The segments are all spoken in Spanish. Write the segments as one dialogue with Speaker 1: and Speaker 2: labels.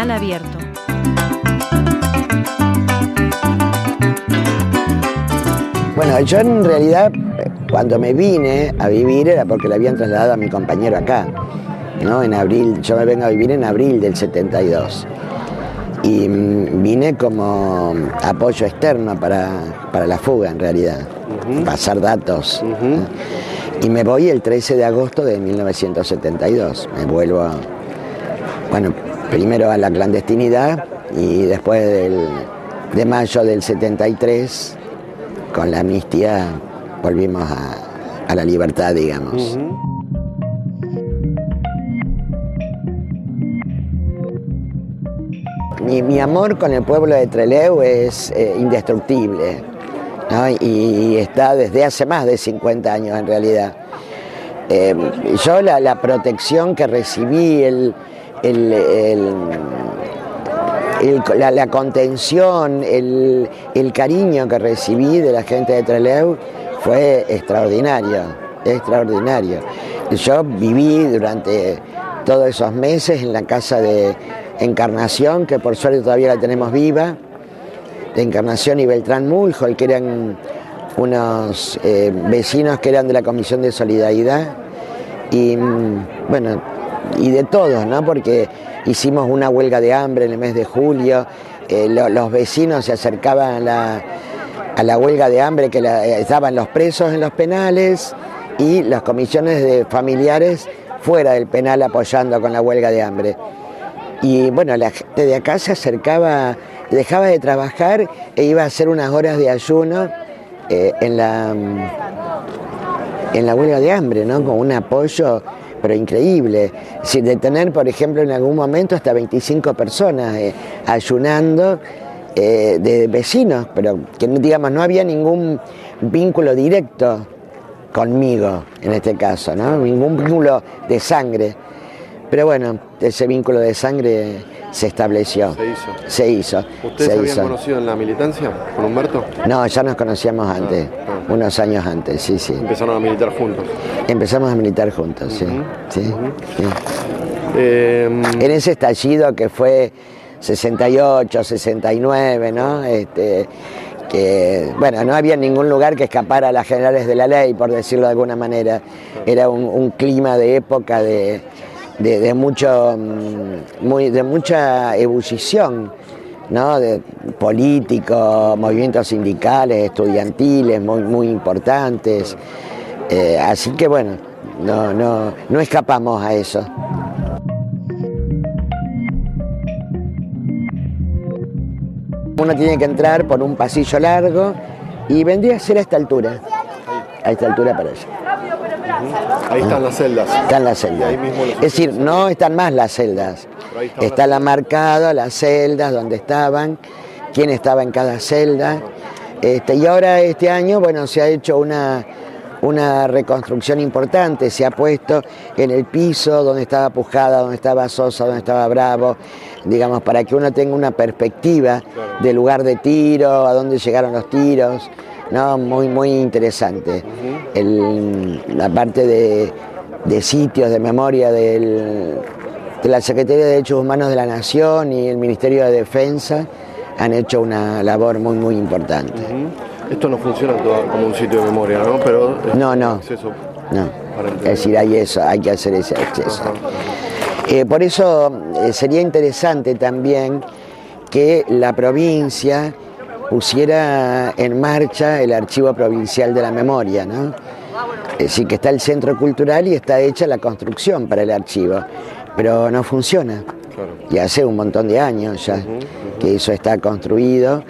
Speaker 1: Canal abierto.
Speaker 2: Bueno, yo en realidad cuando me vine a vivir era porque le habían trasladado a mi compañero acá, ¿no? En abril, yo me vengo a vivir en abril del 72. Y mm, vine como apoyo externo para, para la fuga en realidad, pasar datos. Y me voy el 13 de agosto de 1972. Me vuelvo, a- bueno, primero a la clandestinidad y después del- de mayo del 73 con la amnistía volvimos a, a la libertad, digamos. mi, mi amor con el pueblo de Trelew es eh, indestructible ¿no? y, y está desde hace más de 50 años en realidad. Eh, yo la, la protección que recibí, el, la, contención, el, el cariño que recibí de la gente de Trelew fue extraordinario, extraordinario. Yo viví durante todos esos meses en la casa de Encarnación, que por suerte todavía la tenemos viva, de Encarnación y Beltrán Mulhol, que eran unos eh, vecinos que eran de la Comisión de Solidaridad. Y mm, bueno, y de todos, ¿no? Porque hicimos una huelga de hambre en el mes de julio, lo- los vecinos se acercaban a la, a la huelga de hambre que la- eh, estaban los presos en los penales y las comisiones de familiares fuera del penal apoyando con la huelga de hambre. Y bueno, la gente de acá se acercaba, dejaba de trabajar e iba a hacer unas horas de ayuno eh, en, la, mm, en la huelga de hambre, ¿no? Con un apoyo, pero increíble. Sin de tener, por ejemplo, en algún momento hasta 25 personas eh, ayunando eh, de vecinos, pero que digamos, no había ningún vínculo directo conmigo en este caso, ¿no? Ningún vínculo de sangre. Pero bueno, ese vínculo de sangre se estableció.
Speaker 3: Se hizo.
Speaker 2: Se hizo.
Speaker 3: ¿Ustedes
Speaker 2: se
Speaker 3: habían
Speaker 2: hizo.
Speaker 3: conocido en la militancia con Humberto?
Speaker 2: No, ya nos conocíamos antes,
Speaker 3: ah.
Speaker 2: unos años antes, sí, sí.
Speaker 3: Empezaron a militar juntos.
Speaker 2: Empezamos a militar juntos, sí. Sí, sí.
Speaker 3: Eh,
Speaker 2: En ese estallido que fue 68, 69, ¿no? Este, que, bueno, no había ningún lugar que escapara a las generales de la ley, por decirlo de alguna manera. Era un, un clima de época de, de- mucho, mm, muy, de mucha ebullición, ¿no? De políticos, movimientos sindicales, estudiantiles, muy, muy importantes. Eh, así que bueno, no, no, no escapamos a eso. Uno tiene que entrar por un pasillo largo y vendría a ser a esta altura. A esta altura para allá.
Speaker 3: Ahí están las celdas.
Speaker 2: Están las celdas. Es decir, no están más las celdas. Está la marcada, las celdas, donde estaban, quién estaba en cada celda. Este, y ahora este año, bueno, se ha hecho una, una reconstrucción importante. Se ha puesto en el piso donde estaba Pujada, donde estaba Sosa, donde estaba Bravo, digamos, para que uno tenga una perspectiva del lugar de tiro, a dónde llegaron los tiros. No, muy, muy interesante. El- la parte de, de sitios de memoria del, de la Secretaría de Derechos Humanos de la Nación y el Ministerio de Defensa han hecho una labor muy, muy importante.
Speaker 3: Esto no funciona todo como un sitio de memoria, ¿no? Pero
Speaker 2: No, no.
Speaker 3: acceso
Speaker 2: No, es decir, hay eso, hay que hacer ese acceso. Eh, por eso eh, sería interesante también que la provincia pusiera en marcha el Archivo Provincial de la Memoria, ¿no? sí que está el centro cultural y está hecha la construcción para el archivo, pero no funciona. Y hace un montón de años ya que eso está construido.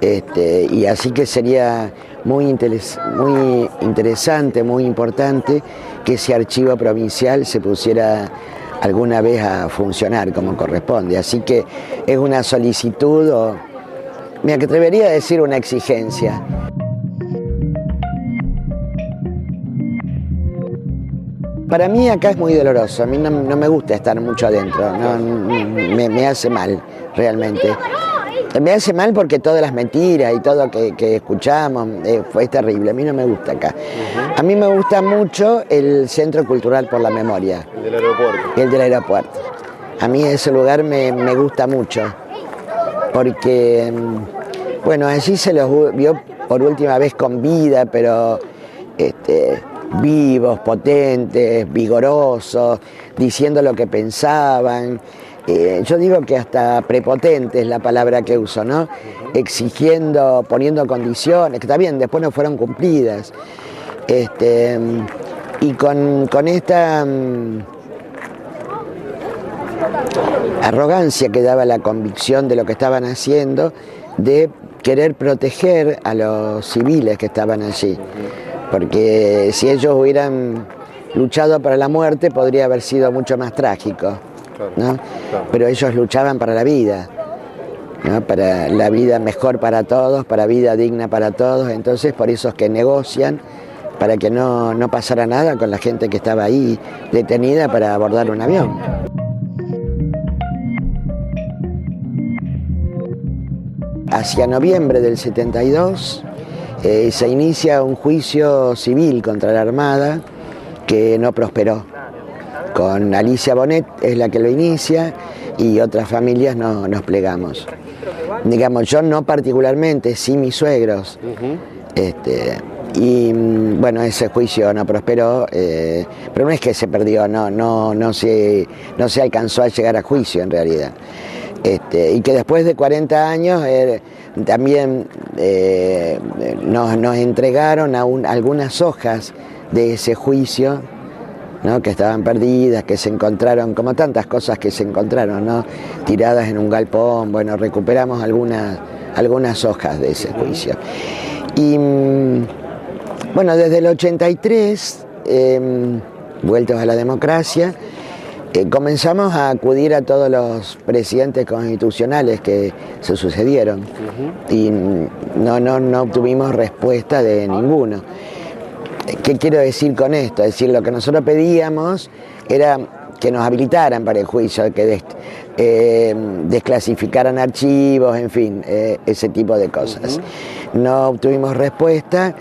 Speaker 2: Este, y así que sería muy, muy interesante, muy importante que ese archivo provincial se pusiera alguna vez a funcionar como corresponde. Así que es una solicitud o, me atrevería a decir una exigencia. Para mí acá es muy doloroso, a mí no, me gusta estar mucho adentro, me, me hace mal realmente. Me hace mal porque todas las mentiras y todo que, que escuchamos eh, fue terrible. A mí no me gusta acá. A mí me gusta mucho el Centro Cultural por la Memoria.
Speaker 3: El del aeropuerto.
Speaker 2: El del aeropuerto. A mí ese lugar me, gusta mucho. Porque, bueno, allí se los vio por última vez con vida, pero este, vivos, potentes, vigorosos, diciendo lo que pensaban. Eh, yo digo que hasta prepotente es la palabra que uso, ¿no? Exigiendo, poniendo condiciones, que también después no fueron cumplidas. Este, y con, esta mm, arrogancia que daba la convicción de lo que estaban haciendo, de querer proteger a los civiles que estaban allí. Porque si ellos hubieran luchado para la muerte, podría haber sido mucho más trágico. Pero ellos luchaban para la vida, para la vida mejor para todos, para vida digna para todos, entonces por eso es que negocian para que no, no pasara nada con la gente que estaba ahí detenida para abordar un avión. Hacia noviembre del 72 eh, se inicia un juicio civil contra la Armada que no prosperó con Alicia Bonet es la que lo inicia y otras familias no, nos plegamos. Digamos, yo no particularmente, sí mis suegros. este, y mm, bueno, ese juicio no prosperó, eh, pero no es que se perdió, no, no, no, se, no se alcanzó a llegar a juicio en realidad. Este, y que después de 40 años eh, también eh, nos, entregaron algunas hojas de ese juicio que estaban perdidas, que se encontraron, como tantas cosas que se encontraron, tiradas en un galpón. Bueno, recuperamos algunas, algunas hojas de ese juicio. Y mm, bueno, desde el 83, em, vueltos a la democracia, eh, comenzamos a acudir a todos los presidentes constitucionales que se sucedieron y no, no, no obtuvimos respuesta de ninguno. ¿Qué quiero decir con esto? Es decir, lo que nosotros pedíamos era que nos habilitaran para el juicio, que eh, desclasificaran archivos, en fin, eh, ese tipo de cosas. No obtuvimos respuesta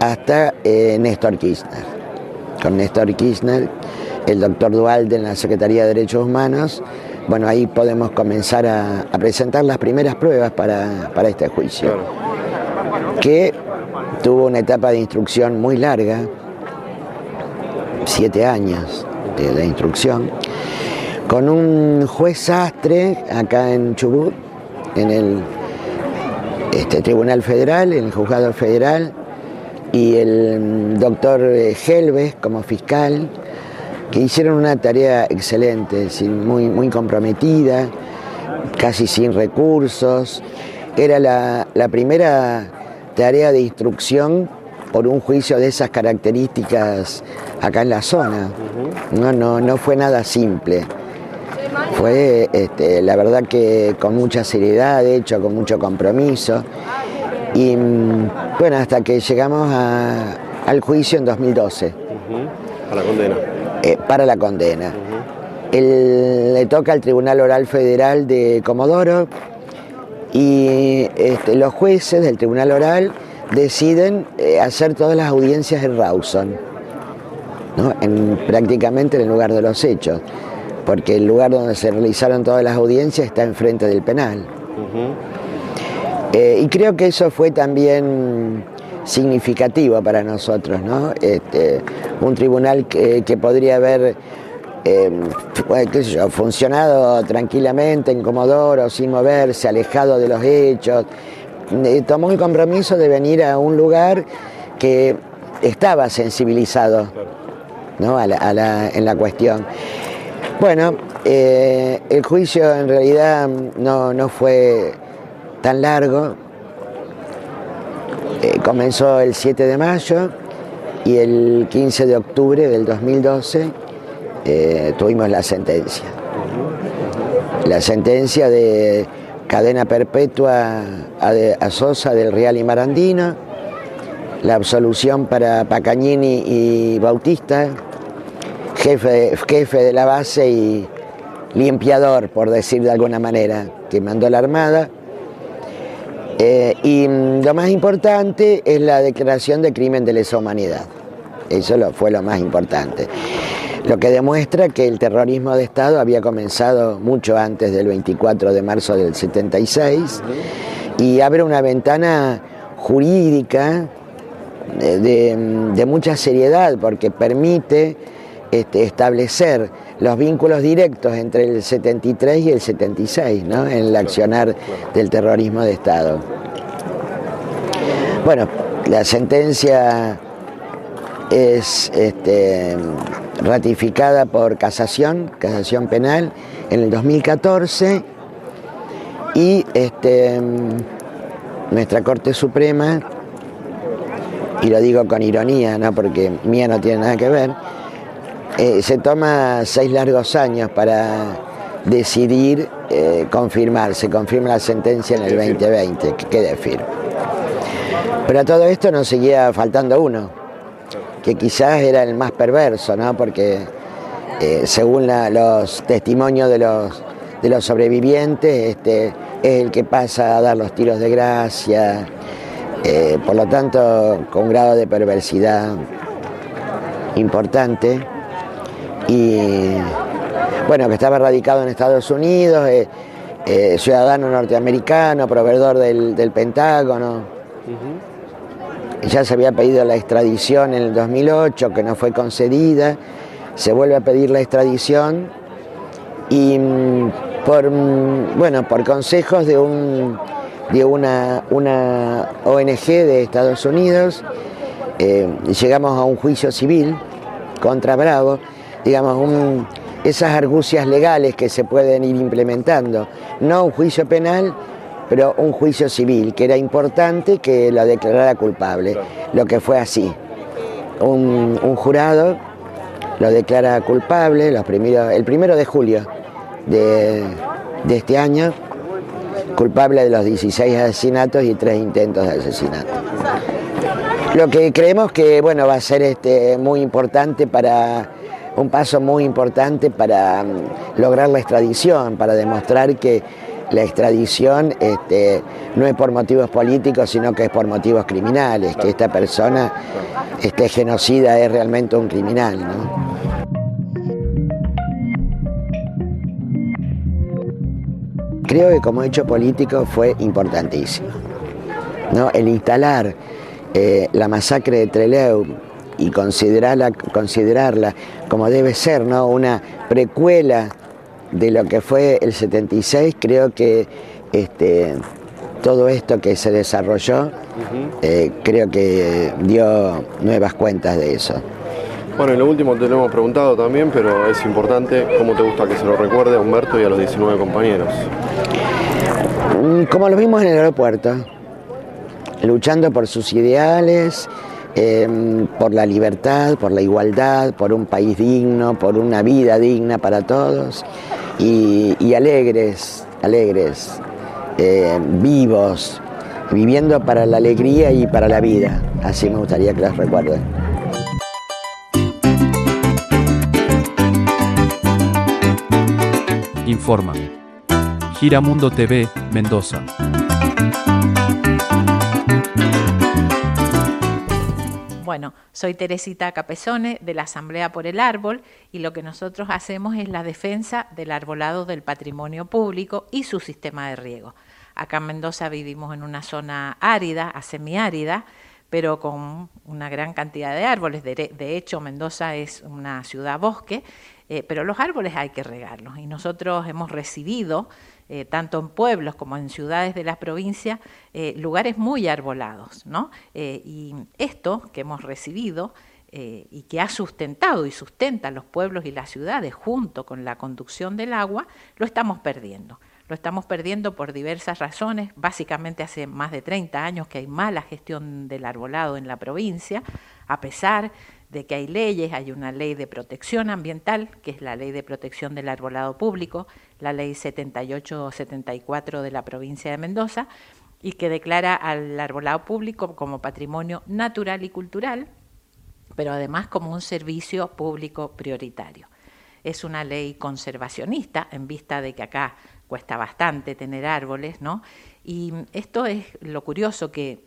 Speaker 2: hasta eh, Néstor Kirchner. Con Néstor Kirchner, el doctor Dualde en la Secretaría de Derechos Humanos, bueno, ahí podemos comenzar a, presentar las primeras pruebas para, para este juicio. Que Tuvo una etapa de instrucción muy larga, siete años de, instrucción, con un juez sastre acá en Chubut, en el este, Tribunal Federal, en el Juzgado Federal, y el doctor Helves como fiscal, que hicieron una tarea excelente, muy, muy comprometida, casi sin recursos. Era la, la primera tarea de instrucción por un juicio de esas características acá en la zona. No, no, no fue nada simple. Fue este, la verdad que con mucha seriedad, de hecho, con mucho compromiso. Y mm, bueno, hasta que llegamos al juicio en 2012.
Speaker 3: Para la condena.
Speaker 2: Eh, para la condena. le toca al Tribunal Oral Federal de Comodoro y este, los jueces del Tribunal Oral deciden eh, hacer todas las audiencias en Rawson, en, prácticamente en el lugar de los hechos, porque el lugar donde se realizaron todas las audiencias está enfrente del penal. Eh, y creo que eso fue también significativo para nosotros, ¿no? Este, un tribunal que, podría haber eh, funcionado tranquilamente en Comodoro, sin moverse, alejado de los hechos. Eh, tomó el compromiso de venir a un lugar que estaba sensibilizado ¿no? en la cuestión. Bueno, eh, el juicio en realidad no, no fue tan largo. Eh, comenzó el 7 de mayo y el 15 de octubre del 2012 eh, tuvimos la sentencia. La sentencia de cadena perpetua a, Sosa del Real y Marandino, la absolución para Pacagnini y Bautista, jefe, jefe de la base y limpiador, por decir de alguna manera, que mandó la Armada. Eh, y mm, lo más importante es la declaración de crimen de lesa humanidad. Eso fue lo más importante. Lo que demuestra que el terrorismo de Estado había comenzado mucho antes del 24 de marzo del 76 y abre una ventana jurídica de, mucha seriedad porque permite este, establecer los vínculos directos entre el 73 y el 76 en el accionar del terrorismo de Estado. Bueno, la sentencia es este, ratificada por casación, casación penal, en el 2014 y este, nuestra Corte Suprema, y lo digo con ironía, ¿no? porque mía no tiene nada que ver, eh, se toma seis largos años para decidir eh, confirmar, se confirma la sentencia en el 2020, que quede firme. Pero a todo esto nos seguía faltando uno, que quizás era el más perverso, ¿no? porque eh, según los testimonios de los, de los sobrevivientes, este, es el que pasa a dar los tiros de gracia, eh, por lo tanto con un grado de perversidad importante. Y bueno, que estaba radicado en Estados Unidos, eh, ciudadano norteamericano, proveedor del, Pentágono. Ya se había pedido la extradición en el 2008, que no fue concedida, se vuelve a pedir la extradición y mm, por, mm, bueno, por consejos de, un, de una, una ONG de Estados Unidos, eh, llegamos a un juicio civil contra Bravo, digamos, esas argucias legales que se pueden ir implementando, no un juicio penal, pero un juicio civil, que era importante que lo declarara culpable, lo que fue así. Un, jurado lo declara culpable los primeros, el primero de julio de, este año, culpable de los 16 asesinatos y tres intentos de asesinato. Lo que creemos que bueno, va a ser este, muy importante para un paso muy importante para mm, lograr la extradición, para demostrar que la extradición este, no es por motivos políticos, sino que es por motivos criminales, que esta persona este genocida es realmente un criminal. Creo que como hecho político fue importantísimo. ¿no? El instalar eh, la masacre de Trelew y considerarla, considerarla como debe ser, ¿no? una precuela de lo que fue el 76, creo que este, todo esto que se desarrolló, eh, creo que dio nuevas cuentas de eso.
Speaker 3: Bueno, y lo último te lo hemos preguntado también, pero es importante, ¿cómo te gusta que se lo recuerde a Humberto y a los 19 compañeros?
Speaker 2: Mm, como lo vimos en el aeropuerto, luchando por sus ideales, em, por la libertad, por la igualdad, por un país digno, por una vida digna para todos y, alegres, alegres, eh, vivos, viviendo para la alegría y para la vida. Así me gustaría que los recuerden.
Speaker 4: Informa. Giramundo TV, Mendoza.
Speaker 5: Bueno, soy Teresita Capesone de la Asamblea por el Árbol y lo que nosotros hacemos es la defensa del arbolado del patrimonio público y su sistema de riego. Acá en Mendoza vivimos en una zona árida, a semiárida, pero con una gran cantidad de árboles. De, hecho, Mendoza es una ciudad bosque Eh, pero los árboles hay que regarlos y nosotros hemos recibido, eh, tanto en pueblos como en ciudades de la provincia, eh, lugares muy arbolados. ¿no? y esto que hemos recibido y que ha sustentado y sustenta los pueblos y las ciudades junto con la conducción del agua, lo estamos perdiendo. Lo estamos perdiendo por diversas razones. Básicamente hace más de 30 años que hay mala gestión del arbolado en la provincia, a pesar de que hay leyes, hay una ley de protección ambiental, que es la ley de protección del arbolado público, la ley 7874 de la provincia de Mendoza, y que declara al arbolado público como patrimonio natural y cultural, pero además como un servicio público prioritario. Es una ley conservacionista en vista de que acá cuesta bastante tener árboles, ¿no? Y esto es lo curioso que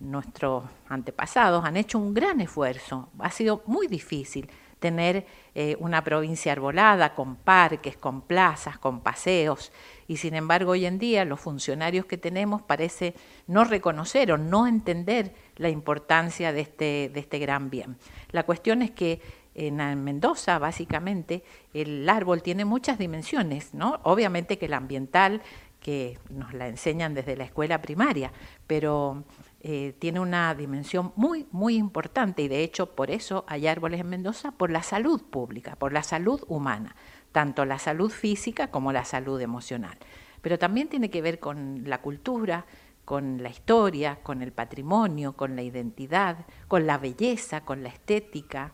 Speaker 5: nuestros antepasados han hecho un gran esfuerzo. Ha sido muy difícil tener eh, una provincia arbolada con parques, con plazas, con paseos. Y sin embargo, hoy en día los funcionarios que tenemos parece no reconocer o no entender la importancia de este, de este gran bien. La cuestión es que en Mendoza, básicamente, el árbol tiene muchas dimensiones, ¿no? Obviamente que la ambiental, que nos la enseñan desde la escuela primaria, pero eh, tiene una dimensión muy, muy importante y de hecho por eso hay árboles en Mendoza, por la salud pública, por la salud humana, tanto la salud física como la salud emocional. Pero también tiene que ver con la cultura, con la historia, con el patrimonio, con la identidad, con la belleza, con la estética,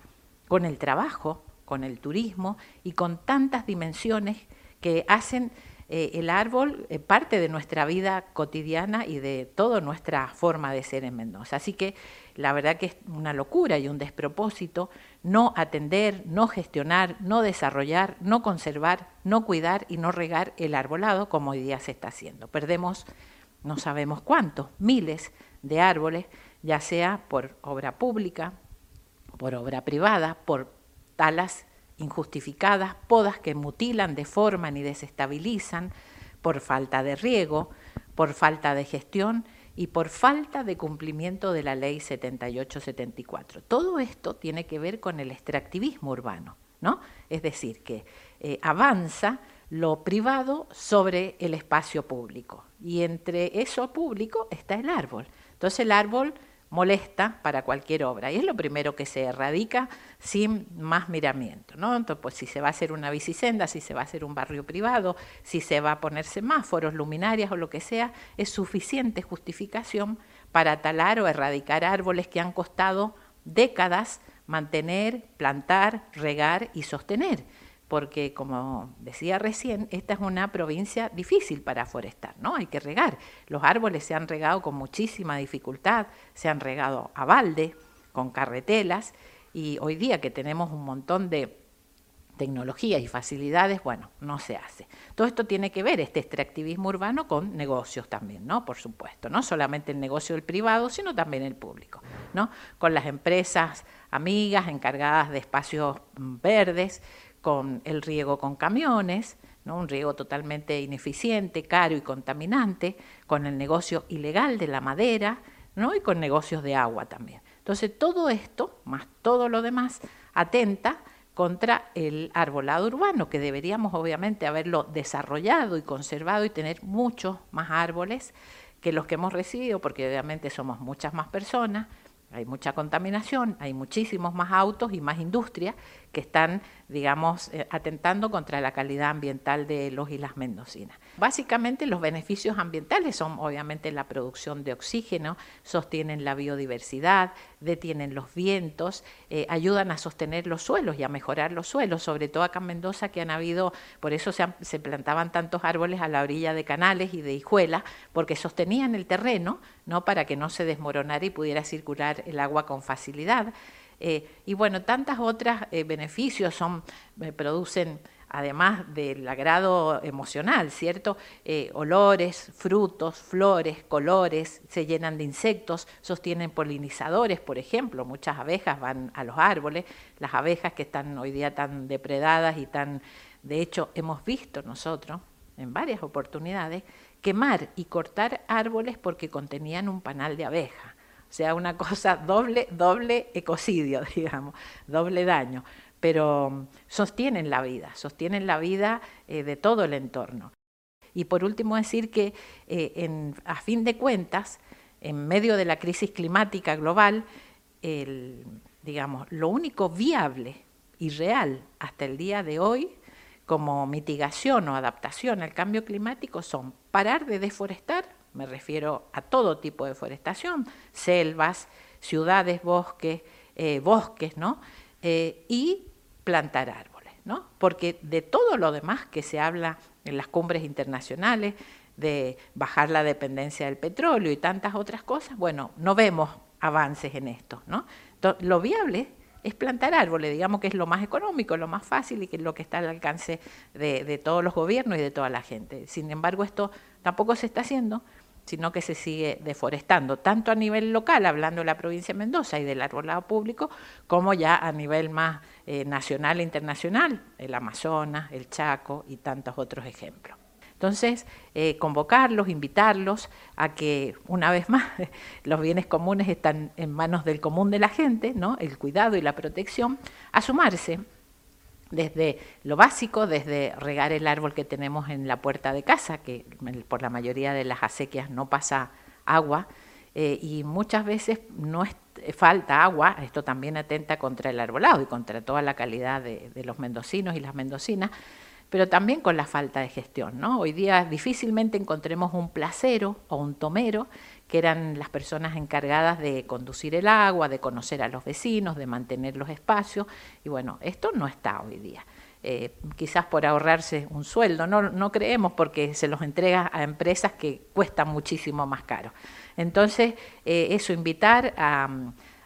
Speaker 5: con el trabajo, con el turismo y con tantas dimensiones que hacen eh, el árbol eh, parte de nuestra vida cotidiana y de toda nuestra forma de ser en Mendoza. Así que la verdad que es una locura y un despropósito no atender, no gestionar, no desarrollar, no conservar, no cuidar y no regar el arbolado como hoy día se está haciendo. Perdemos no sabemos cuántos, miles de árboles, ya sea por obra pública, por obra privada, por talas injustificadas, podas que mutilan, deforman y desestabilizan por falta de riego, por falta de gestión y por falta de cumplimiento de la ley 7874. Todo esto tiene que ver con el extractivismo urbano, ¿no? Es decir, que eh, avanza lo privado sobre el espacio público y entre eso público está el árbol. Entonces el árbol molesta para cualquier obra y es lo primero que se erradica sin más miramiento. ¿no? Entonces, pues si se va a hacer una bicisenda, si se va a hacer un barrio privado, si se va a poner semáforos, luminarias o lo que sea, es suficiente justificación para talar o erradicar árboles que han costado décadas mantener, plantar, regar y sostener porque como decía recién, esta es una provincia difícil para forestar, ¿no? Hay que regar. Los árboles se han regado con muchísima dificultad, se han regado a balde, con carretelas, y hoy día que tenemos un montón de tecnologías y facilidades, bueno, no se hace. Todo esto tiene que ver, este extractivismo urbano, con negocios también, ¿no? Por supuesto, no solamente el negocio del privado, sino también el público, ¿no? Con las empresas amigas encargadas de espacios mm, verdes, con el riego con camiones, ¿no? un riego totalmente ineficiente, caro y contaminante, con el negocio ilegal de la madera ¿no? y con negocios de agua también. Entonces todo esto, más todo lo demás, atenta contra el arbolado urbano, que deberíamos obviamente haberlo desarrollado y conservado y tener muchos más árboles que los que hemos recibido, porque obviamente somos muchas más personas, hay mucha contaminación, hay muchísimos más autos y más industria que están, digamos, eh, atentando contra la calidad ambiental de los y las mendocinas. Básicamente los beneficios ambientales son obviamente la producción de oxígeno, sostienen la biodiversidad, detienen los vientos, eh, ayudan a sostener los suelos y a mejorar los suelos, sobre todo acá en Mendoza que han habido, por eso se, se plantaban tantos árboles a la orilla de canales y de hijuelas, porque sostenían el terreno, ¿no? para que no se desmoronara y pudiera circular el agua con facilidad. Eh, y bueno, tantas otras eh, beneficios son, producen además del agrado emocional, ¿cierto? Eh, olores, frutos, flores, colores, se llenan de insectos, sostienen polinizadores, por ejemplo, muchas abejas van a los árboles, las abejas que están hoy día tan depredadas y tan, de hecho, hemos visto nosotros en varias oportunidades quemar y cortar árboles porque contenían un panal de abeja. Sea, una cosa doble, doble ecocidio, digamos, doble daño pero sostienen la vida, sostienen la vida eh, de todo el entorno. Y por último decir que eh, a fin de cuentas, en medio de la crisis climática global, digamos, lo único viable y real hasta el día de hoy como mitigación o adaptación al cambio climático son parar de deforestar, me refiero a todo tipo de deforestación, selvas, ciudades, bosques, eh, bosques, ¿no? Eh, y plantar árboles, ¿no? Porque de todo lo demás que se habla en las cumbres internacionales, de bajar la dependencia del petróleo y tantas otras cosas, bueno, no vemos avances en esto, ¿no? lo viable es plantar árboles, digamos que es lo más económico, lo más fácil y que es lo que está al alcance de, todos los gobiernos y de toda la gente. Sin embargo, esto tampoco se está haciendo, sino que se sigue deforestando, tanto a nivel local, hablando de la provincia de Mendoza y del arbolado público, como ya a nivel más eh, nacional e internacional, el Amazonas, el Chaco y tantos otros ejemplos. Entonces, eh, convocarlos, invitarlos a que, una vez más, los bienes comunes están en manos del común de la gente, ¿no? el cuidado y la protección, a sumarse desde lo básico, desde regar el árbol que tenemos en la puerta de casa, que por la mayoría de las acequias no pasa agua, eh, y muchas veces no es, falta agua, esto también atenta contra el arbolado y contra toda la calidad de los mendocinos y las mendocinas, pero también con la falta de gestión. ¿no? Hoy día difícilmente encontremos un placero o un tomero, que eran las personas encargadas de conducir el agua, de conocer a los vecinos, de mantener los espacios, y bueno, esto no está hoy día. Eh, quizás por ahorrarse un sueldo, no, creemos porque se los entrega a empresas que cuestan muchísimo más caro. Entonces, eh, eso, invitar a,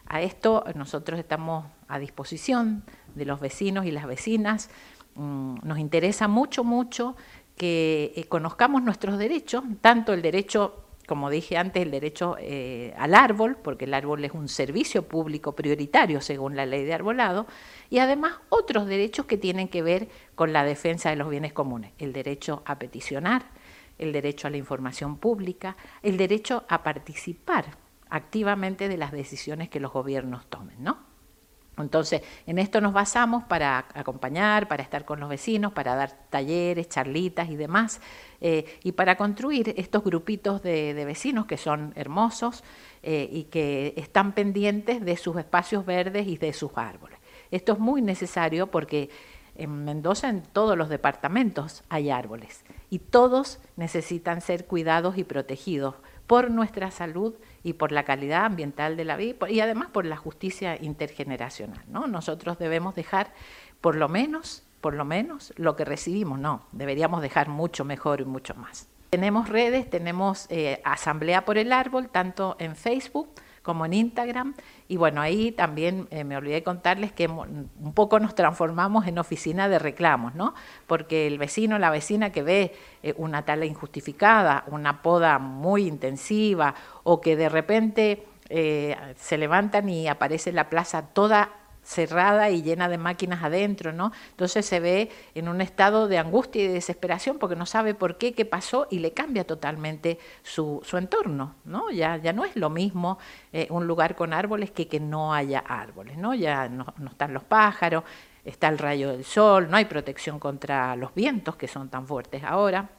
Speaker 5: a esto, nosotros estamos a disposición de los vecinos y las vecinas, Mm, nos interesa mucho, mucho que eh, conozcamos nuestros derechos, tanto el derecho, como dije antes, el derecho eh, al árbol, porque el árbol es un servicio público prioritario según la ley de arbolado, y además otros derechos que tienen que ver con la defensa de los bienes comunes, el derecho a peticionar, el derecho a la información pública, el derecho a participar activamente de las decisiones que los gobiernos tomen, ¿no? Entonces, en esto nos basamos para acompañar, para estar con los vecinos, para dar talleres, charlitas y demás, eh, y para construir estos grupitos de, vecinos que son hermosos eh, y que están pendientes de sus espacios verdes y de sus árboles. Esto es muy necesario porque en Mendoza, en todos los departamentos, hay árboles y todos necesitan ser cuidados y protegidos por nuestra salud y por la calidad ambiental de la vida y además por la justicia intergeneracional. ¿no? Nosotros debemos dejar por lo menos, por lo menos lo que recibimos, no, deberíamos dejar mucho mejor y mucho más. Tenemos redes, tenemos eh, Asamblea por el Árbol, tanto en Facebook como en Instagram. Y bueno, ahí también eh, me olvidé contarles que un poco nos transformamos en oficina de reclamos, ¿no? Porque el vecino, la vecina que ve eh, una tala injustificada, una poda muy intensiva, o que de repente se levantan y aparece la plaza toda cerrada y llena de máquinas adentro, ¿no? Entonces se ve en un estado de angustia y de desesperación porque no sabe por qué, qué pasó y le cambia totalmente su, su entorno, ¿no? Ya, ya no es lo mismo eh, un lugar con árboles que que no haya árboles, ¿no? Ya no, no están los pájaros, está el rayo del sol, no hay protección contra los vientos que son tan fuertes ahora.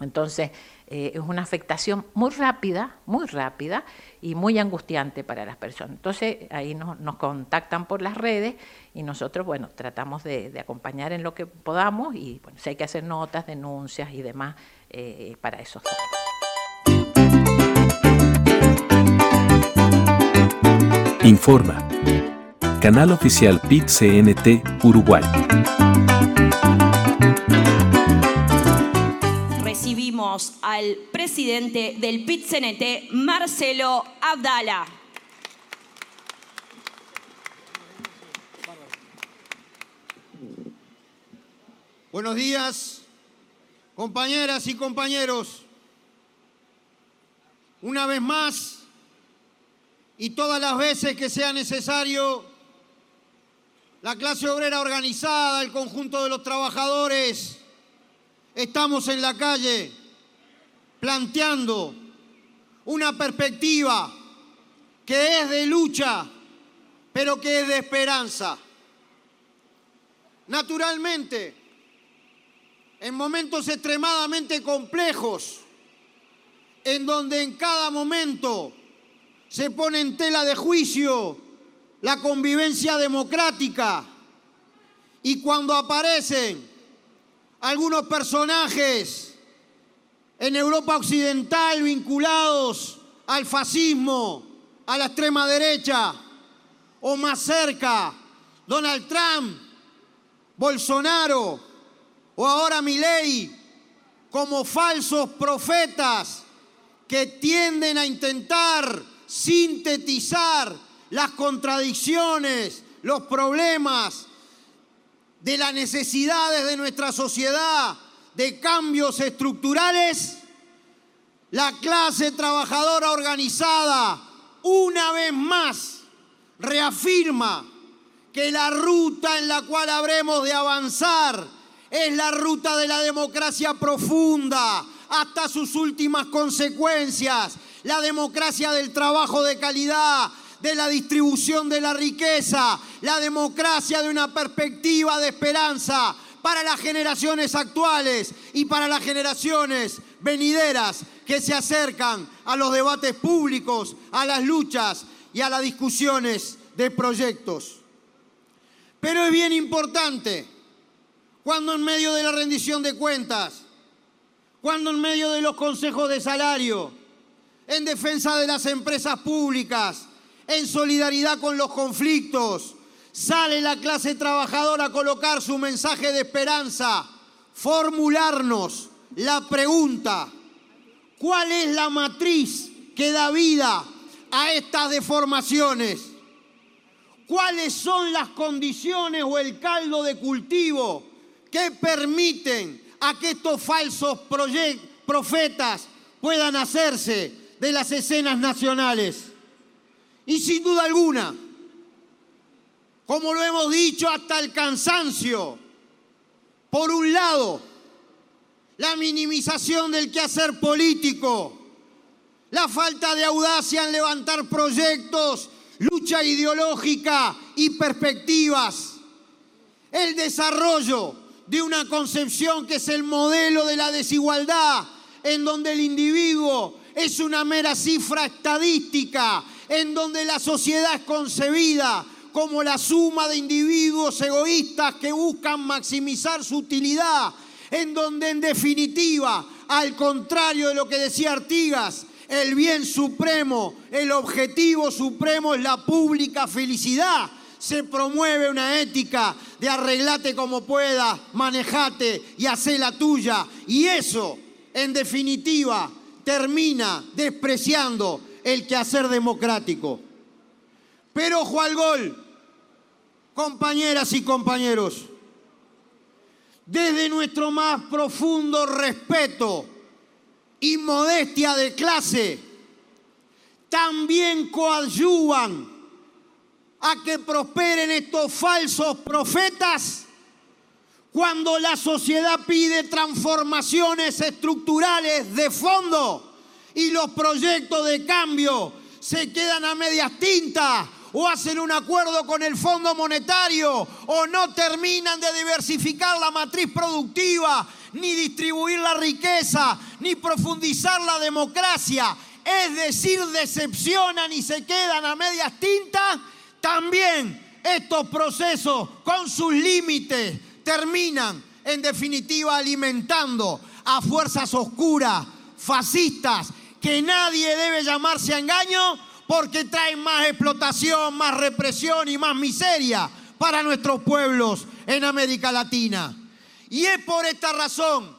Speaker 5: Entonces, eh, es una afectación muy rápida, muy rápida y muy angustiante para las personas. Entonces, ahí nos, contactan por las redes y nosotros, bueno, tratamos de, acompañar en lo que podamos y, bueno, si hay que hacer notas, denuncias y demás, eh, para eso
Speaker 6: Informa. Canal oficial PIT CNT
Speaker 7: Al presidente del PIT-CNT, Marcelo Abdala.
Speaker 8: Buenos días, compañeras y compañeros. Una vez más, y todas las veces que sea necesario, la clase obrera organizada, el conjunto de los trabajadores, estamos en la calle planteando una perspectiva que es de lucha, pero que es de esperanza. Naturalmente, en momentos extremadamente complejos, en donde en cada momento se pone en tela de juicio la convivencia democrática y cuando aparecen algunos personajes en Europa Occidental vinculados al fascismo, a la extrema derecha, o más cerca, Donald Trump, Bolsonaro, o ahora Milei, como falsos profetas que tienden a intentar sintetizar las contradicciones, los problemas de las necesidades de nuestra sociedad, de cambios estructurales, la clase trabajadora organizada una vez más reafirma que la ruta en la cual habremos de avanzar es la ruta de la democracia profunda hasta sus últimas consecuencias, la democracia del trabajo de calidad, de la distribución de la riqueza, la democracia de una perspectiva de esperanza para las generaciones actuales y para las generaciones venideras que se acercan a los debates públicos, a las luchas y a las discusiones de proyectos. Pero es bien importante cuando en medio de la rendición de cuentas, cuando en medio de los consejos de salario, en defensa de las empresas públicas, en solidaridad con los conflictos, sale la clase trabajadora a colocar su mensaje de esperanza, formularnos la pregunta, ¿cuál es la matriz que da vida a estas deformaciones? ¿Cuáles son las condiciones o el caldo de cultivo que permiten a que estos falsos profetas puedan hacerse de las escenas nacionales? Y sin duda alguna, como lo hemos dicho hasta el cansancio, por un lado, la minimización del quehacer político, la falta de audacia en levantar proyectos, lucha ideológica y perspectivas, el desarrollo de una concepción que es el modelo de la desigualdad, en donde el individuo es una mera cifra estadística, en donde la sociedad es concebida como la suma de individuos egoístas que buscan maximizar su utilidad, en donde en definitiva, al contrario de lo que decía Artigas, el bien supremo, el objetivo supremo es la pública felicidad. Se promueve una ética de arreglate como pueda, manejate y hacé la tuya. Y eso, en definitiva, termina despreciando el quehacer democrático. Pero al gol, compañeras y compañeros, desde nuestro más profundo respeto y modestia de clase, también coadyuvan a que prosperen estos falsos profetas cuando la sociedad pide transformaciones estructurales de fondo y los proyectos de cambio se quedan a medias tintas o hacen un acuerdo con el Fondo Monetario o no terminan de diversificar la matriz productiva, ni distribuir la riqueza, ni profundizar la democracia, es decir, decepcionan y se quedan a medias tintas, también estos procesos con sus límites terminan en definitiva alimentando a fuerzas oscuras, fascistas, que nadie debe llamarse a engaño porque traen más explotación, más represión y más miseria para nuestros pueblos en América Latina. Y es por esta razón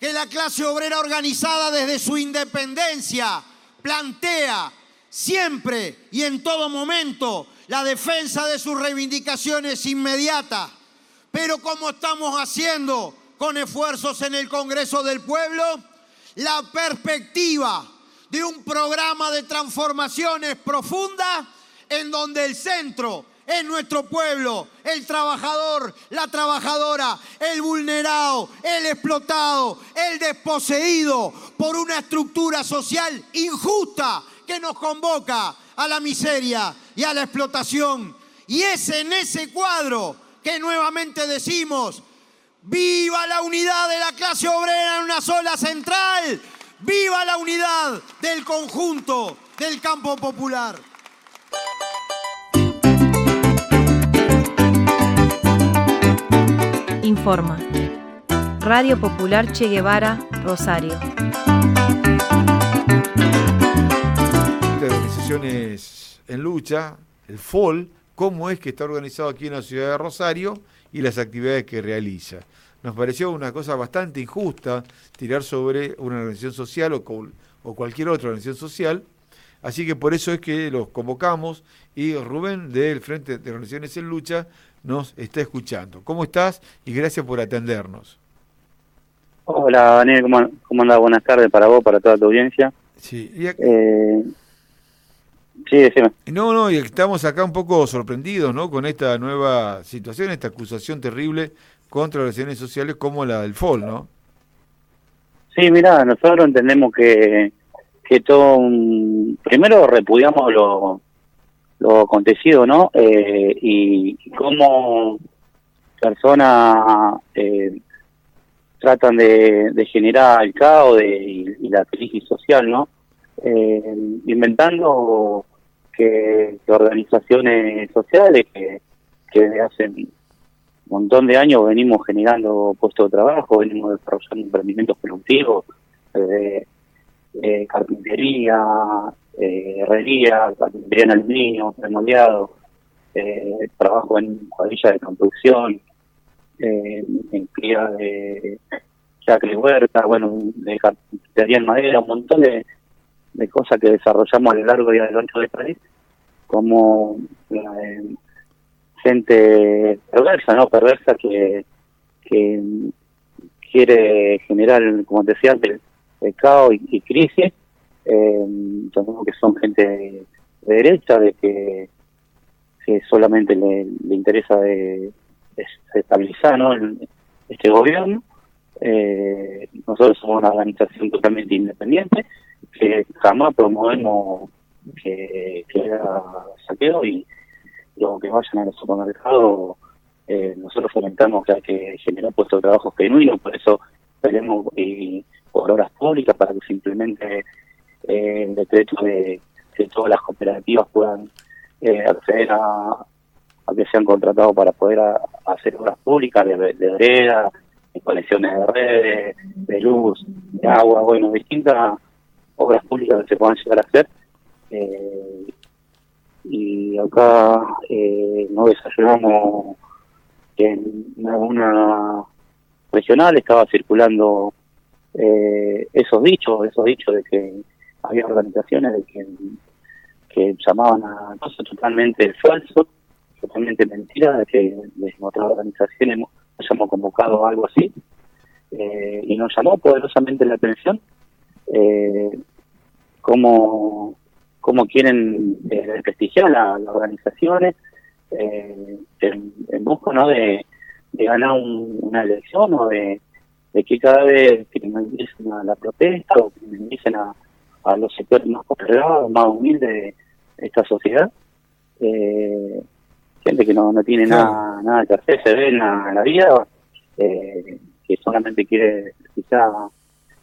Speaker 8: que la clase obrera organizada desde su independencia plantea siempre y en todo momento la defensa de sus reivindicaciones inmediatas. Pero como estamos haciendo con esfuerzos en el Congreso del Pueblo, la perspectiva de un programa de transformaciones profundas en donde el centro es nuestro pueblo, el trabajador, la trabajadora, el vulnerado, el explotado, el desposeído por una estructura social injusta que nos convoca a la miseria y a la explotación. Y es en ese cuadro que nuevamente decimos, viva la unidad de la clase obrera en una sola central, viva la unidad del conjunto del campo popular.
Speaker 1: Informa. Radio Popular Che Guevara, Rosario.
Speaker 9: de organizaciones en lucha, el FOL, cómo es que está organizado aquí en la ciudad de Rosario y las actividades que realiza. Nos pareció una cosa bastante injusta tirar sobre una organización social o, cualquier otra organización social, así que por eso es que los convocamos y Rubén del Frente de Organizaciones en Lucha nos está escuchando. ¿Cómo estás? Y gracias por atendernos.
Speaker 10: Hola Daniel, ¿cómo, cómo andás? Buenas tardes para vos, para toda tu audiencia.
Speaker 9: Sí, y
Speaker 10: Eh, sí, decime.
Speaker 9: No, no, y estamos acá un poco sorprendidos, ¿no? Con esta nueva situación, esta acusación terrible contra las organizaciones sociales como la del FOL, ¿no?
Speaker 10: Sí, mira, nosotros entendemos que, que todo un- primero repudiamos lo, lo acontecido, ¿no? Eh, y, y cómo personas eh, tratan de, de generar el caos de, y, la crisis social, ¿no? Eh, inventando que, que organizaciones sociales que, que desde hace un montón de años venimos generando puestos de trabajo, venimos desarrollando emprendimientos productivos, eh, eh, carpintería, eh, herrería, carpintería en aluminio, remoldeado, eh, trabajo en cuadrillas de construcción, eh, en cría de chacre huerta, bueno, de carpintería en madera, un montón de, de cosas que desarrollamos a lo largo y a lo ancho del país, como eh, gente perversa, ¿no? Perversa que, que quiere generar, como te decía antes, el caos y, y crisis. Eh, que son gente de, de derecha, de que, solamente le, interesa de, estabilizar ¿no? este gobierno. Eh, nosotros somos una organización totalmente independiente, que jamás promovemos que, que haya saqueo y los que vayan a los supermercados, eh, nosotros fomentamos que hay que generar puestos de trabajo genuinos, por eso tenemos y por horas públicas para que se implemente eh, el decreto de que todas las cooperativas puedan eh, acceder a, a que sean contratados para poder hacer obras públicas de, de vereda, de conexiones de redes, de luz, de agua, bueno, distintas obras públicas que se puedan llegar a hacer. Eh, y acá eh, no desayunamos en alguna regional estaba circulando eh, esos dichos, esos dichos de que había organizaciones de que, que llamaban a cosas totalmente falsos, totalmente mentiras, de que de otras organizaciones hayamos convocado algo así, eh, y nos llamó poderosamente la atención eh, cómo, cómo quieren eh, desprestigiar la- las organizaciones eh, en, en busca ¿no? de, de ganar un- una elección o de, de que cada vez criminalicen a la protesta o criminalicen a, a los sectores más postergados, más humildes de esta sociedad. Eh, gente que no, no tiene nada, nada que hacer, se ve en la, en la vida, eh, que solamente quiere quizá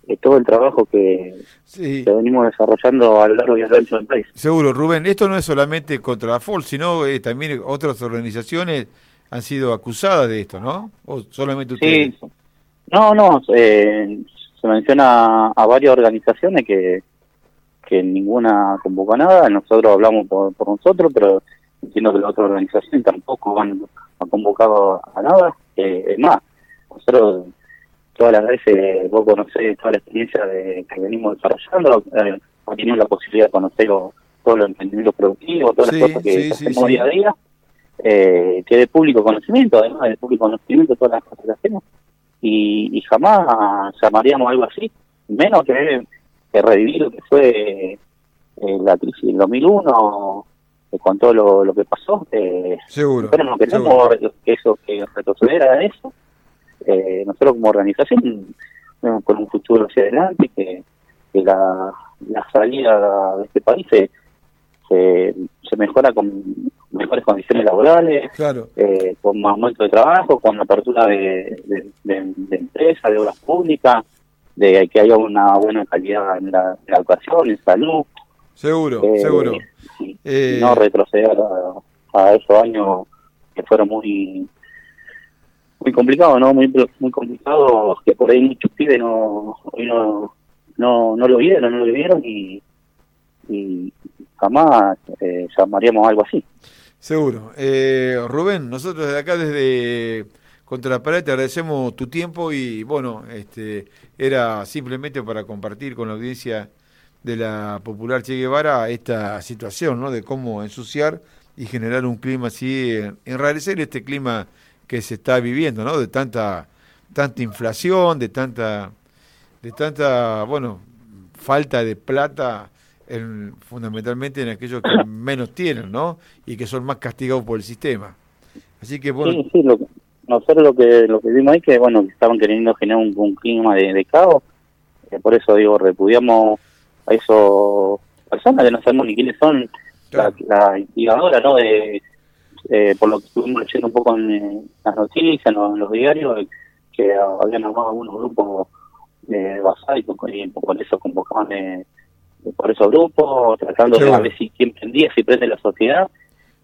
Speaker 10: eh, todo el trabajo que,
Speaker 9: Sí.
Speaker 10: que venimos desarrollando a lo largo y a lo ancho del país.
Speaker 9: Seguro, Rubén, esto no es solamente contra la FOL, sino eh, también otras organizaciones han sido acusadas de esto, ¿no? ¿O solamente ustedes?
Speaker 10: Sí, no, no, eh, se menciona a varias organizaciones que, que ninguna convocó a nada, nosotros hablamos por, por nosotros, pero entiendo que las otras organizaciones tampoco han, han convocado a nada, eh, es más, nosotros todas las veces vos conocés toda la experiencia de, que venimos desarrollando, eh, hemos tenido la posibilidad de conocer todos los emprendimientos productivos, todas
Speaker 9: Sí,
Speaker 10: las cosas que
Speaker 9: sí,
Speaker 10: hacemos
Speaker 9: sí.
Speaker 10: día a día, eh, que de público conocimiento, además del público conocimiento, todas las cosas que hacemos, y, y jamás llamaríamos algo así, menos que, que revivir lo que fue eh, la crisis del 2001, eh, con todo lo, lo que pasó. Eh,
Speaker 9: Seguro.
Speaker 10: nosotros no queremos que eso que retrocediera a eso. Eh, nosotros como organización vemos con un futuro hacia adelante que, que la, la salida de este país se, se, se mejora con mejores condiciones laborales,
Speaker 9: Claro.
Speaker 10: eh, con más aumento de trabajo, con apertura de, de, de- de empresas, de obras públicas, de que haya una buena calidad en la, en la educación, en salud.
Speaker 9: Seguro,
Speaker 10: Eh,
Speaker 9: seguro.
Speaker 10: y
Speaker 9: Eh,
Speaker 10: no retroceder a, a esos años que fueron muy muy complicados, ¿no? Muy muy complicados, que por ahí muchos pibes no, hoy no, no, no lo vieron, no lo vieron y, y jamás eh, llamaríamos algo así.
Speaker 9: Seguro. Eh, Rubén, nosotros desde acá, desde Contra la Pared, te agradecemos tu tiempo y, bueno, este era simplemente para compartir con la audiencia de la popular Che Guevara esta situación, ¿no? De cómo ensuciar y generar un clima así, eh, enrarecer este clima que se está viviendo, ¿no? De tanta, tanta inflación, de tanta, de tanta, bueno, falta de plata en- fundamentalmente en aquellos que menos tienen, ¿no? Y que son más castigados por el sistema. Así que bueno,
Speaker 10: Sí, sí, lo nosotros lo que lo que vimos ahí que bueno que estaban queriendo generar un, un clima de, de caos, eh, por eso digo repudiamos a esos personas que no sabemos ni quiénes son, la, la instigadora, ¿no? De, eh, por lo que estuvimos leyendo un poco en, eh, las noticias, en los, en los diarios, que habían armado algunos grupos de WhatsApp y por, eso convocaban eh, por esos grupos, tratando de a ver si quién prendía, si prende la sociedad.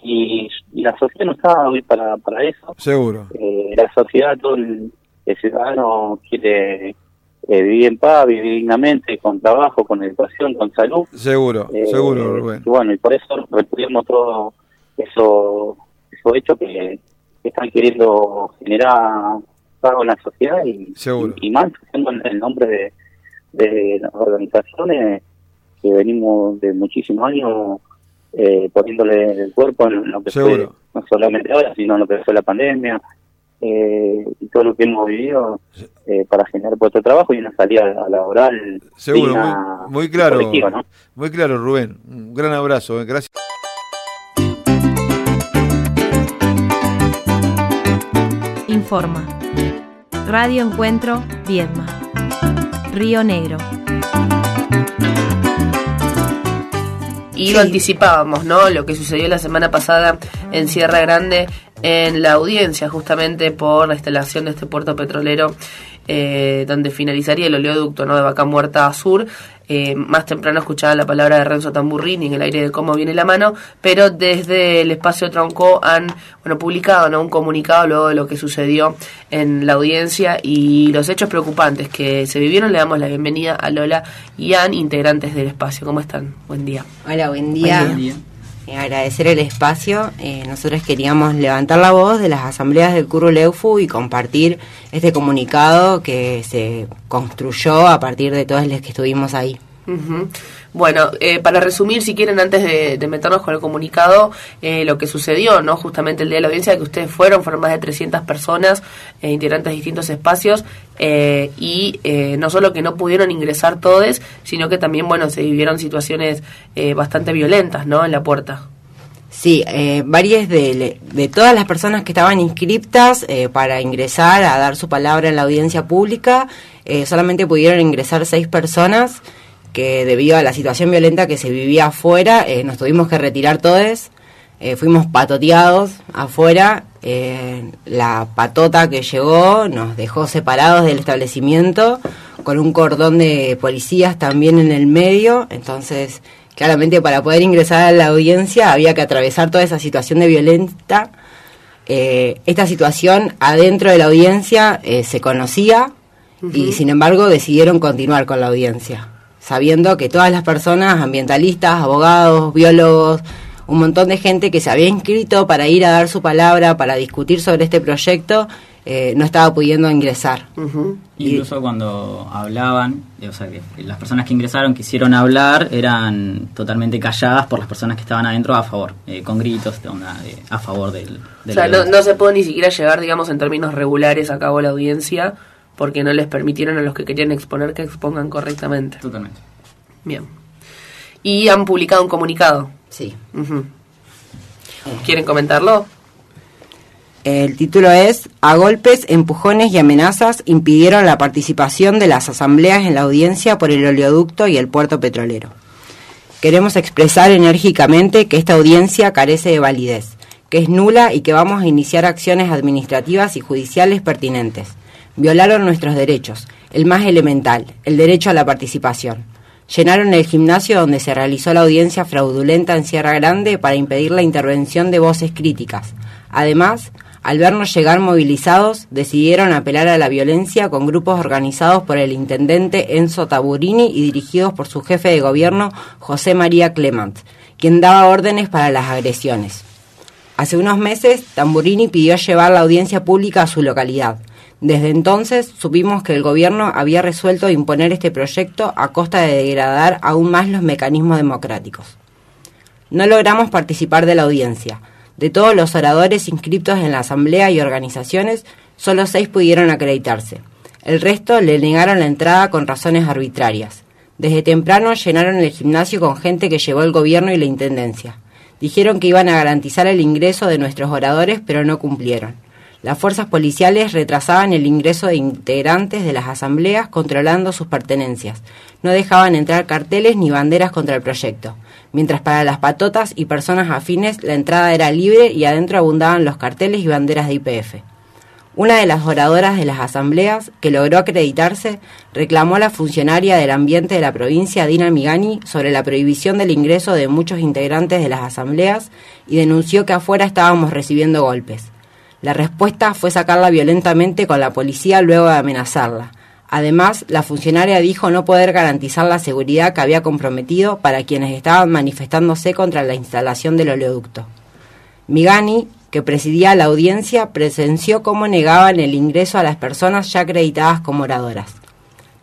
Speaker 10: Y, y la sociedad no está hoy para, para eso.
Speaker 9: seguro.
Speaker 10: Eh, la sociedad, todo el, el ciudadano quiere eh, vivir en paz, vivir dignamente, con trabajo, con educación, con salud.
Speaker 9: Seguro,
Speaker 10: Eh,
Speaker 9: seguro, Rubén.
Speaker 10: Y bueno, y por eso repudiamos todo eso, esos hechos que, que están queriendo generar pago en la sociedad y,
Speaker 9: Seguro.
Speaker 10: y, y más haciendo en el nombre de, de las organizaciones que venimos de muchísimos años eh, poniéndole el cuerpo en lo que
Speaker 9: Seguro.
Speaker 10: fue, no solamente ahora, sino en lo que fue la pandemia eh, y todo lo que hemos vivido eh, para generar puesto de trabajo y una salida laboral
Speaker 9: Seguro,
Speaker 10: digna
Speaker 9: muy, muy claro. Muy claro, Rubén. Un gran abrazo, eh, gracias.
Speaker 1: Informa. Radio Encuentro, Viedma. Río Negro.
Speaker 11: Y lo anticipábamos, ¿no? Lo que sucedió la semana pasada en Sierra Grande en la audiencia, justamente por la instalación de este puerto petrolero, eh, donde finalizaría el oleoducto, ¿no? De Vaca Muerta a Sur. Eh, más temprano escuchaba la palabra de Renzo Tamburrini en el aire de cómo viene la mano, pero desde el espacio Tronco han bueno, publicado ¿no? un comunicado luego de lo que sucedió en la audiencia y los hechos preocupantes que se vivieron. Le damos la bienvenida a Lola y Ann, integrantes del espacio. ¿Cómo están? Buen día.
Speaker 12: Hola, buen día.
Speaker 11: Buen día.
Speaker 12: Eh, agradecer el espacio. Eh, nosotros queríamos levantar la voz de las asambleas del Curro Leufu y compartir este comunicado que se construyó a partir de todas las que estuvimos ahí.
Speaker 11: Bueno, eh, para resumir, si quieren, antes de, meternos con el comunicado, eh, lo que sucedió, ¿no? Justamente el día de la audiencia que ustedes fueron, fueron más de 300 personas, eh, integrantes de distintos espacios, eh, y eh, no solo que no pudieron ingresar todos, sino que también, bueno, se vivieron situaciones eh, bastante violentas, ¿no? En la puerta.
Speaker 12: Sí, eh, varias de, de todas las personas que estaban inscriptas eh, para ingresar a dar su palabra en la audiencia pública, eh, solamente pudieron ingresar seis personas que debido a la situación violenta que se vivía afuera, eh, nos tuvimos que retirar todos, eh, fuimos patoteados afuera, eh, la patota que llegó nos dejó separados del establecimiento con un cordón de policías también en el medio, entonces claramente para poder ingresar a la audiencia había que atravesar toda esa situación de violenta. Eh, esta situación adentro de la audiencia se conocía y sin embargo decidieron continuar con la audiencia, sabiendo que todas las personas, ambientalistas, abogados, biólogos, un montón de gente que se había inscrito para ir a dar su palabra, para discutir sobre este proyecto, eh, no estaba pudiendo ingresar.
Speaker 13: Incluso cuando hablaban, o sea, que las personas que ingresaron quisieron hablar, eran totalmente calladas por las personas que estaban adentro a favor, eh, con gritos de onda, eh, a favor del...
Speaker 11: O
Speaker 13: del
Speaker 11: sea, no, no se puede ni siquiera llegar, digamos, en términos regulares a cabo la audiencia, porque no les permitieron a los que querían exponer que expongan correctamente.
Speaker 13: Totalmente.
Speaker 11: Bien. Y han publicado un comunicado.
Speaker 12: Sí.
Speaker 11: ¿Quieren comentarlo?
Speaker 12: El título es A golpes, empujones y amenazas impidieron la participación de las asambleas en la audiencia por el oleoducto y el puerto petrolero. Queremos expresar enérgicamente que esta audiencia carece de validez. que es nula y que vamos a iniciar acciones administrativas y judiciales pertinentes. Violaron nuestros derechos, el más elemental, el derecho a la participación. Llenaron el gimnasio donde se realizó la audiencia fraudulenta en Sierra Grande para impedir la intervención de voces críticas. Además, al vernos llegar movilizados, decidieron apelar a la violencia con grupos organizados por el intendente Enzo Taburini y dirigidos por su jefe de gobierno, José María Clement, quien daba órdenes para las agresiones. Hace unos meses, Tamburini pidió llevar la audiencia pública a su localidad. Desde entonces supimos que el gobierno había resuelto imponer este proyecto a costa de degradar aún más los mecanismos democráticos. No logramos participar de la audiencia. De todos los oradores inscritos en la asamblea y organizaciones, solo seis pudieron acreditarse. El resto le negaron la entrada con razones arbitrarias. Desde temprano llenaron el gimnasio con gente que llevó el gobierno y la intendencia. Dijeron que iban a garantizar el ingreso de nuestros oradores, pero no cumplieron. Las fuerzas policiales retrasaban el ingreso de integrantes de las asambleas controlando sus pertenencias. No dejaban entrar carteles ni banderas contra el proyecto. Mientras para las patotas y personas afines la entrada era libre y adentro abundaban los carteles y banderas de IPF. Una de las oradoras de las asambleas, que logró acreditarse, reclamó a la funcionaria del ambiente de la provincia, Dina Migani, sobre la prohibición del ingreso de muchos integrantes de las asambleas y denunció que afuera estábamos recibiendo golpes. La respuesta fue sacarla violentamente con la policía luego de amenazarla. Además, la funcionaria dijo no poder garantizar la seguridad que había comprometido para quienes estaban manifestándose contra la instalación del oleoducto. Migani, que presidía la audiencia, presenció cómo negaban el ingreso a las personas ya acreditadas como oradoras.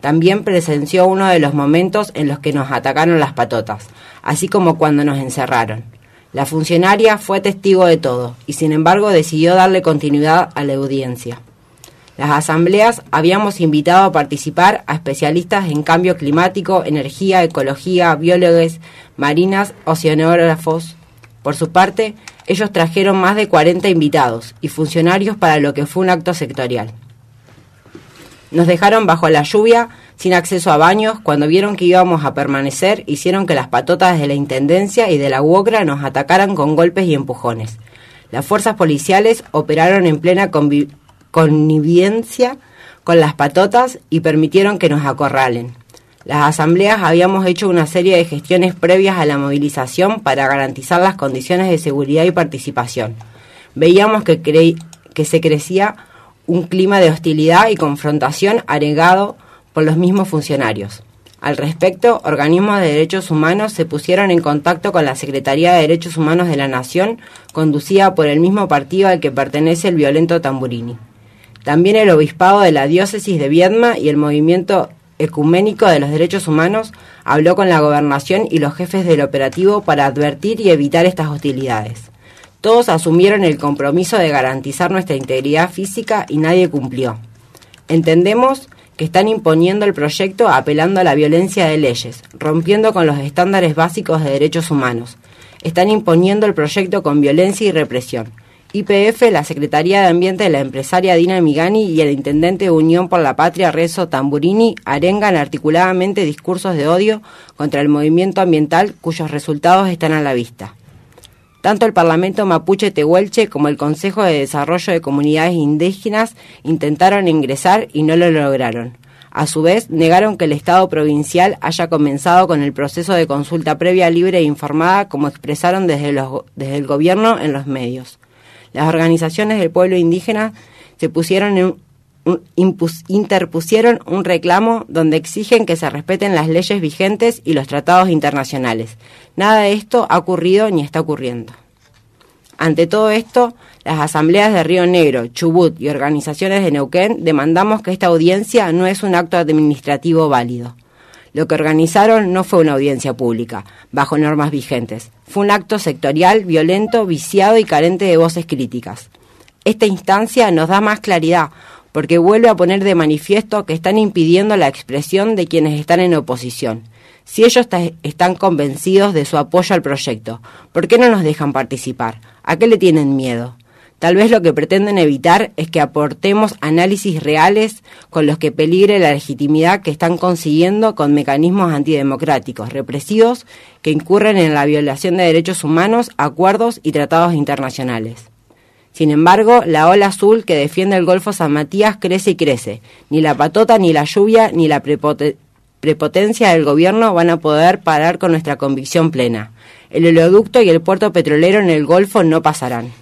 Speaker 12: También presenció uno de los momentos en los que nos atacaron las patotas, así como cuando nos encerraron. La funcionaria fue testigo de todo y sin embargo decidió darle continuidad a la audiencia. Las asambleas habíamos invitado a participar a especialistas en cambio climático, energía, ecología, biólogos, marinas, oceanógrafos. Por su parte, ellos trajeron más de 40 invitados y funcionarios para lo que fue un acto sectorial. Nos dejaron bajo la lluvia, sin acceso a baños, cuando vieron que íbamos a permanecer, hicieron que las patotas de la Intendencia y de la UOCRA nos atacaran con golpes y empujones. Las fuerzas policiales operaron en plena connivencia con las patotas y permitieron que nos acorralen. Las asambleas habíamos hecho una serie de gestiones previas a la movilización para garantizar las condiciones de seguridad y participación. Veíamos que, que se crecía un clima de hostilidad y confrontación agregado por los mismos funcionarios. Al respecto, organismos de derechos humanos se pusieron en contacto con la Secretaría de Derechos Humanos de la Nación, conducida por el mismo partido al que pertenece el violento Tamburini. También el Obispado de la Diócesis de Viedma y el Movimiento Ecuménico de los Derechos Humanos habló con la gobernación y los jefes del operativo para advertir y evitar estas hostilidades. Todos asumieron el compromiso de garantizar nuestra integridad física y nadie cumplió. Entendemos que están imponiendo el proyecto apelando a la violencia de leyes, rompiendo con los estándares básicos de derechos humanos. Están imponiendo el proyecto con violencia y represión. IPF, la Secretaría de Ambiente de la empresaria Dina Migani y el intendente de Unión por la Patria Rezo Tamburini arengan articuladamente discursos de odio contra el movimiento ambiental cuyos resultados están a la vista. Tanto el Parlamento Mapuche Tehuelche como el Consejo de Desarrollo de Comunidades Indígenas intentaron ingresar y no lo lograron. A su vez, negaron que el Estado provincial haya comenzado con el proceso de consulta previa libre e informada como expresaron desde, desde el gobierno en los medios. Las organizaciones del pueblo indígena se pusieron en interpusieron un reclamo donde exigen que se respeten las leyes vigentes y los tratados internacionales. Nada de esto ha ocurrido ni está ocurriendo. Ante todo esto, las asambleas de Río Negro, Chubut y organizaciones de Neuquén demandamos que esta audiencia no es un acto administrativo válido. Lo que organizaron no fue una audiencia pública, bajo normas vigentes. Fue un acto sectorial, violento, viciado y carente de voces críticas. Esta instancia nos da más claridad, porque vuelve a poner de manifiesto que están impidiendo la expresión de quienes están en oposición. Si ellos están convencidos de su apoyo al proyecto, ¿por qué no nos dejan participar? ¿A qué le tienen miedo? Tal vez lo que pretenden evitar es que aportemos análisis reales con los que peligre la legitimidad que están consiguiendo con mecanismos antidemocráticos, represivos, que incurren en la violación de derechos humanos, acuerdos y tratados internacionales. Sin embargo, la ola azul que defiende el Golfo San Matías crece y crece. Ni la patota, ni la lluvia, ni la prepotencia del gobierno van a poder parar con nuestra convicción plena. El oleoducto y el puerto petrolero en el Golfo no pasarán.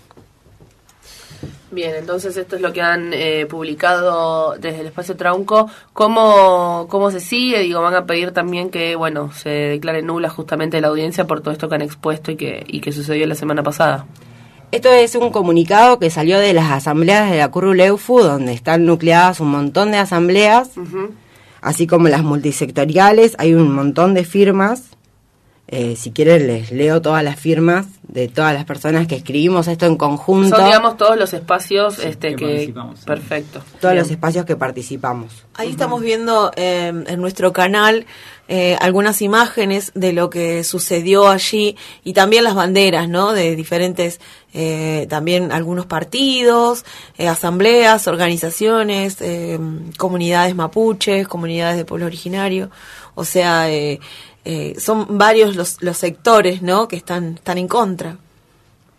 Speaker 11: Bien, entonces esto es lo que han eh, publicado desde el espacio Traunco. ¿Cómo, ¿Cómo se sigue? Digo, van a pedir también que, bueno, se declare nula justamente la audiencia por todo esto que han expuesto y que, y que sucedió la semana pasada.
Speaker 12: Esto es un comunicado que salió de las asambleas de la Curuleufu, donde están nucleadas un montón de asambleas, así como las multisectoriales, hay un montón de firmas eh, si quieren les leo todas las firmas de todas las personas que escribimos esto en conjunto.
Speaker 11: Son, digamos, todos los espacios este, que, Perfecto.
Speaker 12: Todos los espacios que participamos.
Speaker 14: Ahí estamos viendo eh, en nuestro canal eh, algunas imágenes de lo que sucedió allí y también las banderas, ¿no? De diferentes, también algunos partidos, asambleas, organizaciones, comunidades mapuches, comunidades de pueblo originario. O sea, eh, eh, son varios los, los sectores ¿no? que están, están en contra.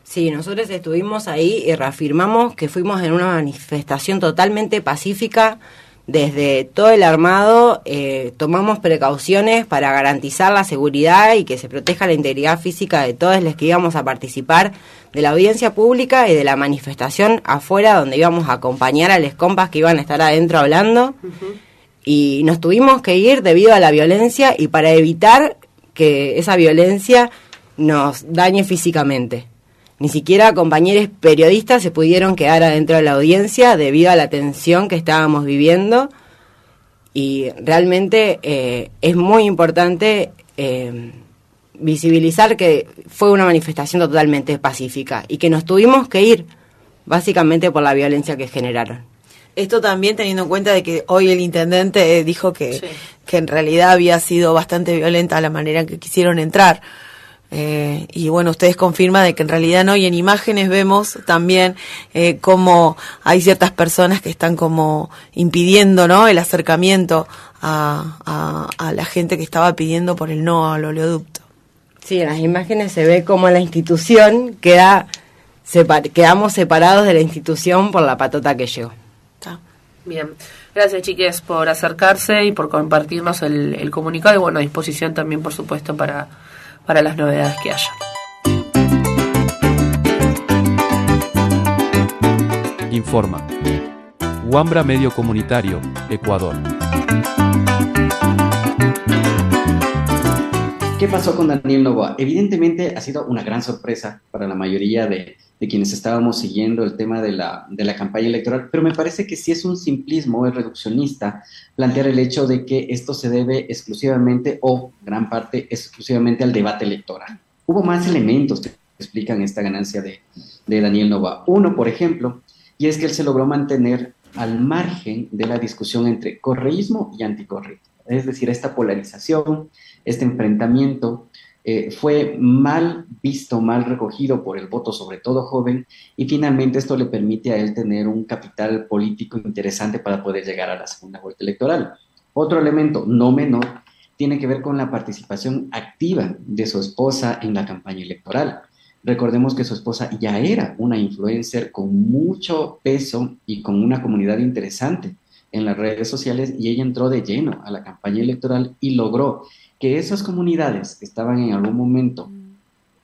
Speaker 12: Sí, nosotros estuvimos ahí y reafirmamos que fuimos en una manifestación totalmente pacífica. Desde todo el armado eh, tomamos precauciones para garantizar la seguridad y que se proteja la integridad física de todos los que íbamos a participar de la audiencia pública y de la manifestación afuera donde íbamos a acompañar a los compas que iban a estar adentro hablando. Y nos tuvimos que ir debido a la violencia y para evitar que esa violencia nos dañe físicamente. Ni siquiera compañeros periodistas se pudieron quedar adentro de la audiencia debido a la tensión que estábamos viviendo. Y realmente eh, es muy importante eh, visibilizar que fue una manifestación totalmente pacífica y que nos tuvimos que ir básicamente por la violencia que generaron.
Speaker 14: Esto también teniendo en cuenta de que hoy el intendente eh, dijo que, que en realidad había sido bastante violenta la manera en que quisieron entrar. Eh, y bueno, ustedes confirman de que en realidad no, y en imágenes vemos también eh, cómo hay ciertas personas que están como impidiendo ¿no? el acercamiento a, a, la gente que estaba pidiendo por el no al oleoducto.
Speaker 12: Sí, en las imágenes se ve como la institución queda, quedamos separados de la institución por la patota que llegó.
Speaker 11: Bien, gracias chiques por acercarse y por compartirnos el, comunicado y bueno, a disposición también por supuesto para, para las novedades que haya.
Speaker 4: Informa. Huambra Medio Comunitario, Ecuador.
Speaker 15: ¿Qué pasó con Daniel Novoa? Evidentemente ha sido una gran sorpresa para la mayoría de, de quienes estábamos siguiendo el tema de la, de la campaña electoral, pero me parece que sí es un simplismo, es reduccionista plantear el hecho de que esto se debe exclusivamente o gran parte exclusivamente al debate electoral. Hubo más elementos que explican esta ganancia de, de Daniel Nova. Uno, por ejemplo, y es que él se logró mantener al margen de la discusión entre correísmo y anticorreísmo, es decir, esta polarización, este enfrentamiento eh, fue mal visto, mal recogido por el voto, sobre todo joven, y finalmente esto le permite a él tener un capital político interesante para poder llegar a la segunda vuelta electoral. Otro elemento, no menor, tiene que ver con la participación activa de su esposa en la campaña electoral. Recordemos que su esposa ya era una influencer con mucho peso y con una comunidad interesante en las redes sociales y ella entró de lleno a la campaña electoral y logró que esas comunidades que estaban en algún momento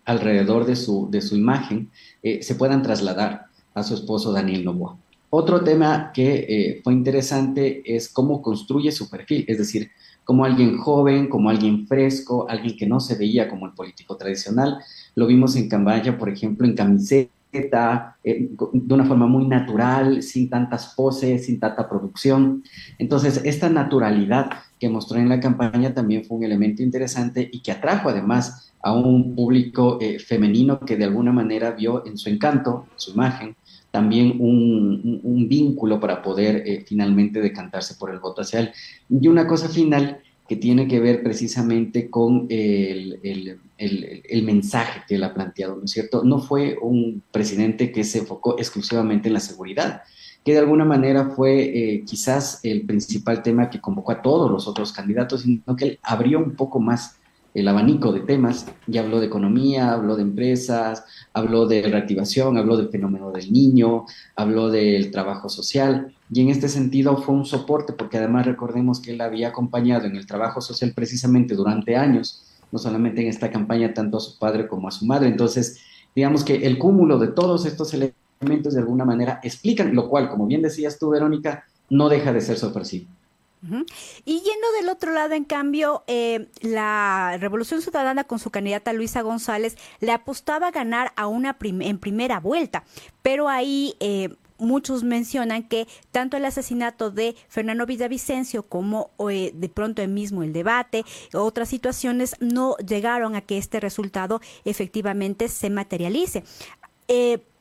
Speaker 15: alrededor de su, de su imagen eh, se puedan trasladar a su esposo Daniel Novoa. Otro tema que eh, fue interesante es cómo construye su perfil, es decir, como alguien joven, como alguien fresco, alguien que no se veía como el político tradicional. Lo vimos en campaña, por ejemplo, en camiseta, eh, de una forma muy natural, sin tantas poses, sin tanta producción. Entonces, esta naturalidad que mostró en la campaña también fue un elemento interesante y que atrajo además a un público eh, femenino que de alguna manera vio en su encanto, en su imagen, también un, vínculo para poder eh, finalmente decantarse por el voto hacia él. Y una cosa final, que tiene que ver precisamente con el, el, el, mensaje que él ha planteado, ¿no es cierto? No fue un presidente que se enfocó exclusivamente en la seguridad, que de alguna manera fue eh, quizás el principal tema que convocó a todos los otros candidatos, sino que él abrió un poco más el abanico de temas y habló de economía, habló de empresas, habló de reactivación, habló del fenómeno del niño, habló del trabajo social y en este sentido fue un soporte porque además recordemos que él había acompañado en el trabajo social precisamente durante años, no solamente en esta campaña tanto a su padre como a su madre. Entonces, digamos que el cúmulo de todos estos elementos de alguna manera explican, lo cual, como bien decías tú, Verónica, no deja de ser sorpresivo.
Speaker 16: Y yendo del otro lado, en cambio, eh, la Revolución Ciudadana con su candidata Luisa González le apostaba a ganar a una en primera vuelta, pero ahí eh, muchos mencionan que tanto el asesinato de Fernando Villavicencio como eh, de pronto el mismo el debate, otras situaciones no llegaron a que este resultado efectivamente se materialice.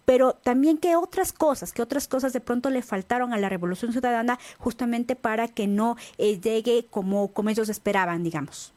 Speaker 16: Pero también que otras cosas, que otras cosas de pronto le faltaron a la Revolución Ciudadana justamente para que no eh, llegue como, como ellos esperaban, digamos.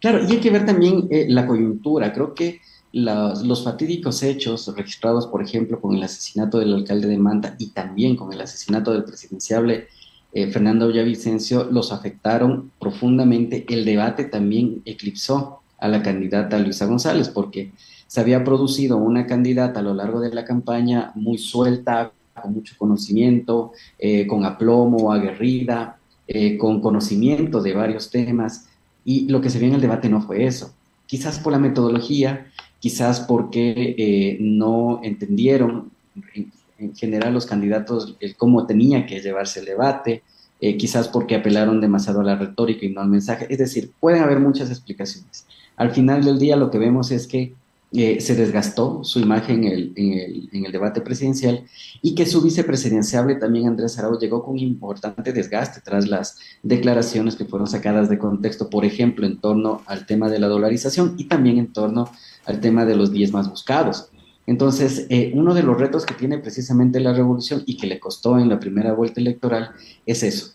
Speaker 15: Claro, y hay que ver también la coyuntura. Creo que los, fatídicos hechos registrados, por ejemplo, con el asesinato del alcalde de Manta y también con el asesinato del presidenciable eh, Fernando Villavicencio, los afectaron profundamente. El debate también eclipsó a la candidata Luisa González, porque se había producido una candidata a lo largo de la campaña muy suelta, con mucho conocimiento, eh, con aplomo, aguerrida, eh, con conocimiento de varios temas, y lo que se vio en el debate no fue eso. Quizás por la metodología, quizás porque eh, no entendieron en, general los candidatos cómo tenía que llevarse el debate, quizás porque apelaron demasiado a la retórica y no al mensaje. Es decir, pueden haber muchas explicaciones. Al final del día lo que vemos es que eh, se desgastó su imagen en el, debate presidencial y que su vicepresidenciable también Andrés Arauz llegó con importante desgaste tras las declaraciones que fueron sacadas de contexto, por ejemplo, en torno al tema de la dolarización y también en torno al tema de los 10 más buscados. Entonces, eh, uno de los retos que tiene precisamente la revolución y que le costó en la primera vuelta electoral es eso,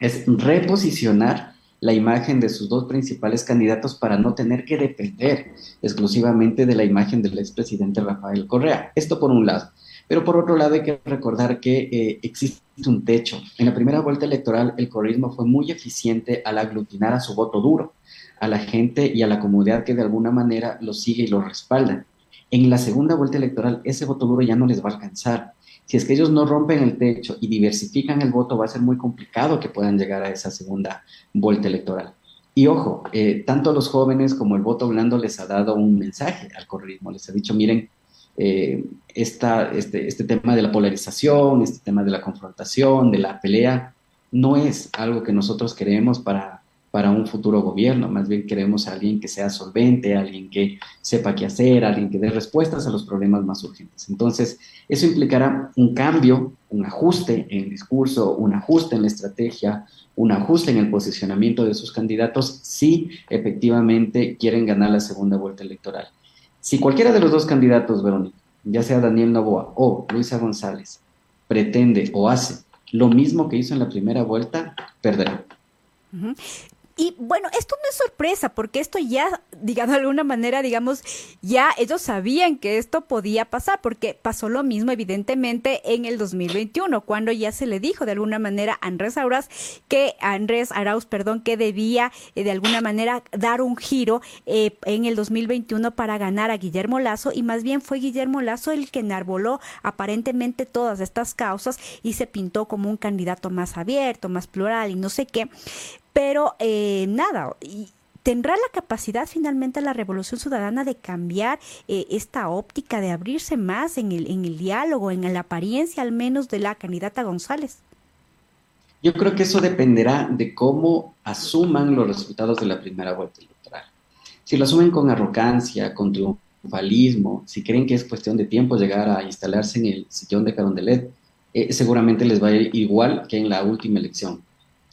Speaker 15: es reposicionar la imagen de sus dos principales candidatos para no tener que depender exclusivamente de la imagen del expresidente Rafael Correa. Esto por un lado. Pero por otro lado hay que recordar que eh, existe un techo. En la primera vuelta electoral el correísmo fue muy eficiente al aglutinar a su voto duro a la gente y a la comunidad que de alguna manera lo sigue y lo respalda. En la segunda vuelta electoral, ese voto duro ya no les va a alcanzar. Si es que ellos no rompen el techo y diversifican el voto, va a ser muy complicado que puedan llegar a esa segunda vuelta electoral. Y ojo, eh, tanto los jóvenes como el voto blando les ha dado un mensaje al correísmo. Les ha dicho, miren, eh, este, este tema de la polarización, este tema de la confrontación, de la pelea, no es algo que nosotros queremos para para un futuro gobierno. Más bien queremos a alguien que sea solvente, alguien que sepa qué hacer, alguien que dé respuestas a los problemas más urgentes. Entonces, eso implicará un cambio, un ajuste en el discurso, un ajuste en la estrategia, un ajuste en el posicionamiento de sus candidatos si efectivamente quieren ganar la segunda vuelta electoral. Si cualquiera de los dos candidatos, Verónica, ya sea Daniel Novoa o Luisa González, pretende o hace lo mismo que hizo en la primera vuelta, perderá.
Speaker 16: Y bueno, esto no es sorpresa, porque esto ya, digamos, de alguna manera, digamos, ya ellos sabían que esto podía pasar, porque pasó lo mismo, evidentemente, en el 2021, cuando ya se le dijo de alguna manera a Andrés Arauz que, Andrés Arauz, perdón, que debía eh, de alguna manera dar un giro eh, en el 2021 para ganar a Guillermo Lazo, y más bien fue Guillermo Lazo el que enarboló aparentemente todas estas causas y se pintó como un candidato más abierto, más plural y no sé qué. Pero eh, nada, ¿tendrá la capacidad finalmente la Revolución Ciudadana de cambiar eh, esta óptica, de abrirse más en el, en el diálogo, en la apariencia al menos de la candidata González?
Speaker 15: Yo creo que eso dependerá de cómo asuman los resultados de la primera vuelta electoral. Si lo asumen con arrogancia, con triunfalismo, si creen que es cuestión de tiempo llegar a instalarse en el sillón de Carondelet, eh, seguramente les va a ir igual que en la última elección.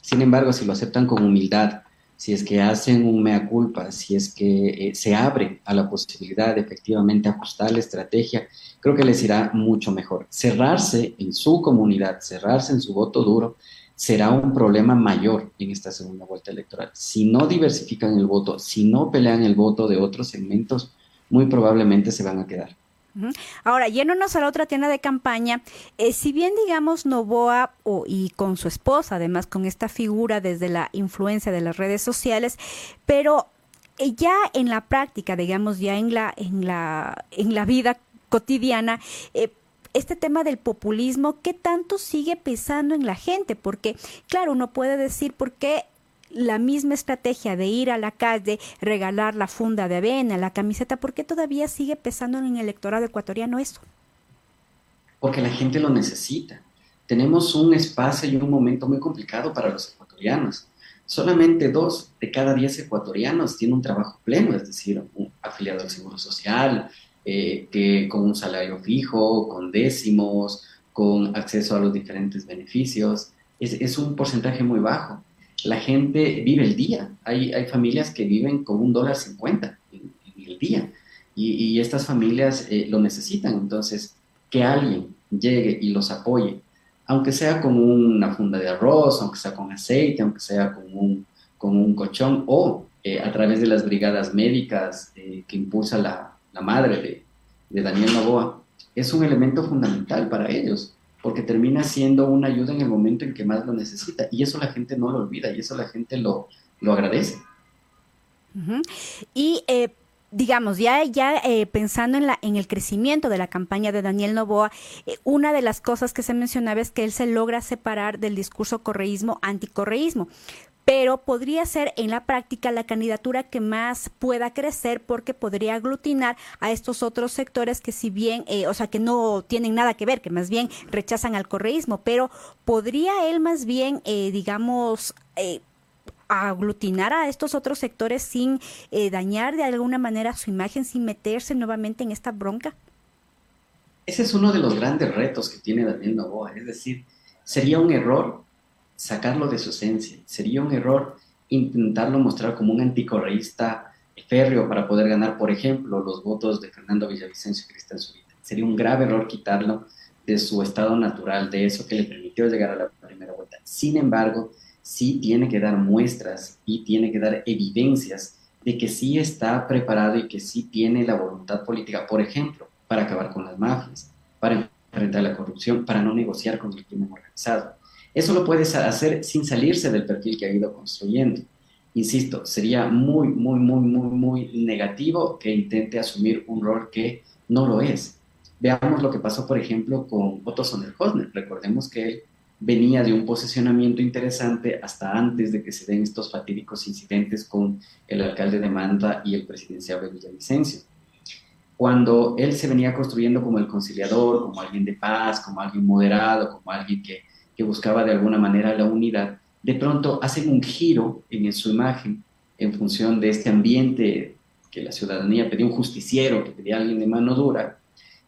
Speaker 15: Sin embargo, si lo aceptan con humildad, si es que hacen un mea culpa, si es que eh, se abren a la posibilidad de efectivamente ajustar la estrategia, creo que les irá mucho mejor. Cerrarse en su comunidad, cerrarse en su voto duro, será un problema mayor en esta segunda vuelta electoral. Si no diversifican el voto, si no pelean el voto de otros segmentos, muy probablemente se van a quedar.
Speaker 16: Ahora, yéndonos a la otra tienda de campaña, eh, si bien digamos Novoa y con su esposa, además con esta figura desde la influencia de las redes sociales, pero eh, ya en la práctica, digamos, ya en la, en la, en la vida cotidiana, eh, este tema del populismo, ¿qué tanto sigue pesando en la gente? Porque, claro, uno puede decir por qué la misma estrategia de ir a la calle, regalar la funda de avena, la camiseta, ¿por qué todavía sigue pesando en el electorado ecuatoriano eso?
Speaker 15: Porque la gente lo necesita. Tenemos un espacio y un momento muy complicado para los ecuatorianos. Solamente dos de cada diez ecuatorianos tienen un trabajo pleno, es decir, un afiliado al Seguro Social, eh, que con un salario fijo, con décimos, con acceso a los diferentes beneficios. Es, es un porcentaje muy bajo la gente vive el día. Hay, hay familias que viven con un dólar cincuenta en, el día y, estas familias eh, lo necesitan. Entonces, que alguien llegue y los apoye, aunque sea con una funda de arroz, aunque sea con aceite, aunque sea con un, con un colchón o eh, a través de las brigadas médicas eh, que impulsa la, la madre de, de Daniel Novoa, es un elemento fundamental para ellos porque termina siendo una ayuda en el momento en que más lo necesita. Y eso la gente no lo olvida y eso la gente lo, lo agradece.
Speaker 16: Y eh, digamos, ya, ya eh, pensando en, la, en el crecimiento de la campaña de Daniel Novoa, eh, una de las cosas que se mencionaba es que él se logra separar del discurso correísmo anticorreísmo pero podría ser en la práctica la candidatura que más pueda crecer porque podría aglutinar a estos otros sectores que si bien, eh, o sea, que no tienen nada que ver, que más bien rechazan al correísmo, pero podría él más bien, eh, digamos, eh, aglutinar a estos otros sectores sin dañar de alguna manera su imagen, sin meterse nuevamente en esta bronca?
Speaker 15: Ese es uno de los grandes retos que tiene Daniel Novoa, es decir, sería un error sacarlo de su esencia. Sería un error intentarlo mostrar como un anticorreísta férreo para poder ganar, por ejemplo, los votos de Fernando Villavicencio y Cristian Zurita. Sería un grave error quitarlo de su estado natural, de eso que le permitió llegar a la primera vuelta. Sin embargo, sí tiene que dar muestras y tiene que dar evidencias de que sí está preparado y que sí tiene la voluntad política, por ejemplo, para acabar con las mafias, para enfrentar la corrupción, para no negociar con el crimen organizado. Eso lo puedes hacer sin salirse del perfil que ha ido construyendo. Insisto, sería muy, muy, muy, muy, muy negativo que intente asumir un rol que no lo es. Veamos lo que pasó, por ejemplo, con Otto Sonderhosner. Recordemos que él venía de un posicionamiento interesante hasta antes de que se den estos fatídicos incidentes con el alcalde de Manta y el presidencial de Villavicencio. Cuando él se venía construyendo como el conciliador, como alguien de paz, como alguien moderado, como alguien que que buscaba de alguna manera la unidad, de pronto hacen un giro en su imagen en función de este ambiente que la ciudadanía pedía un justiciero, que pedía a alguien de mano dura,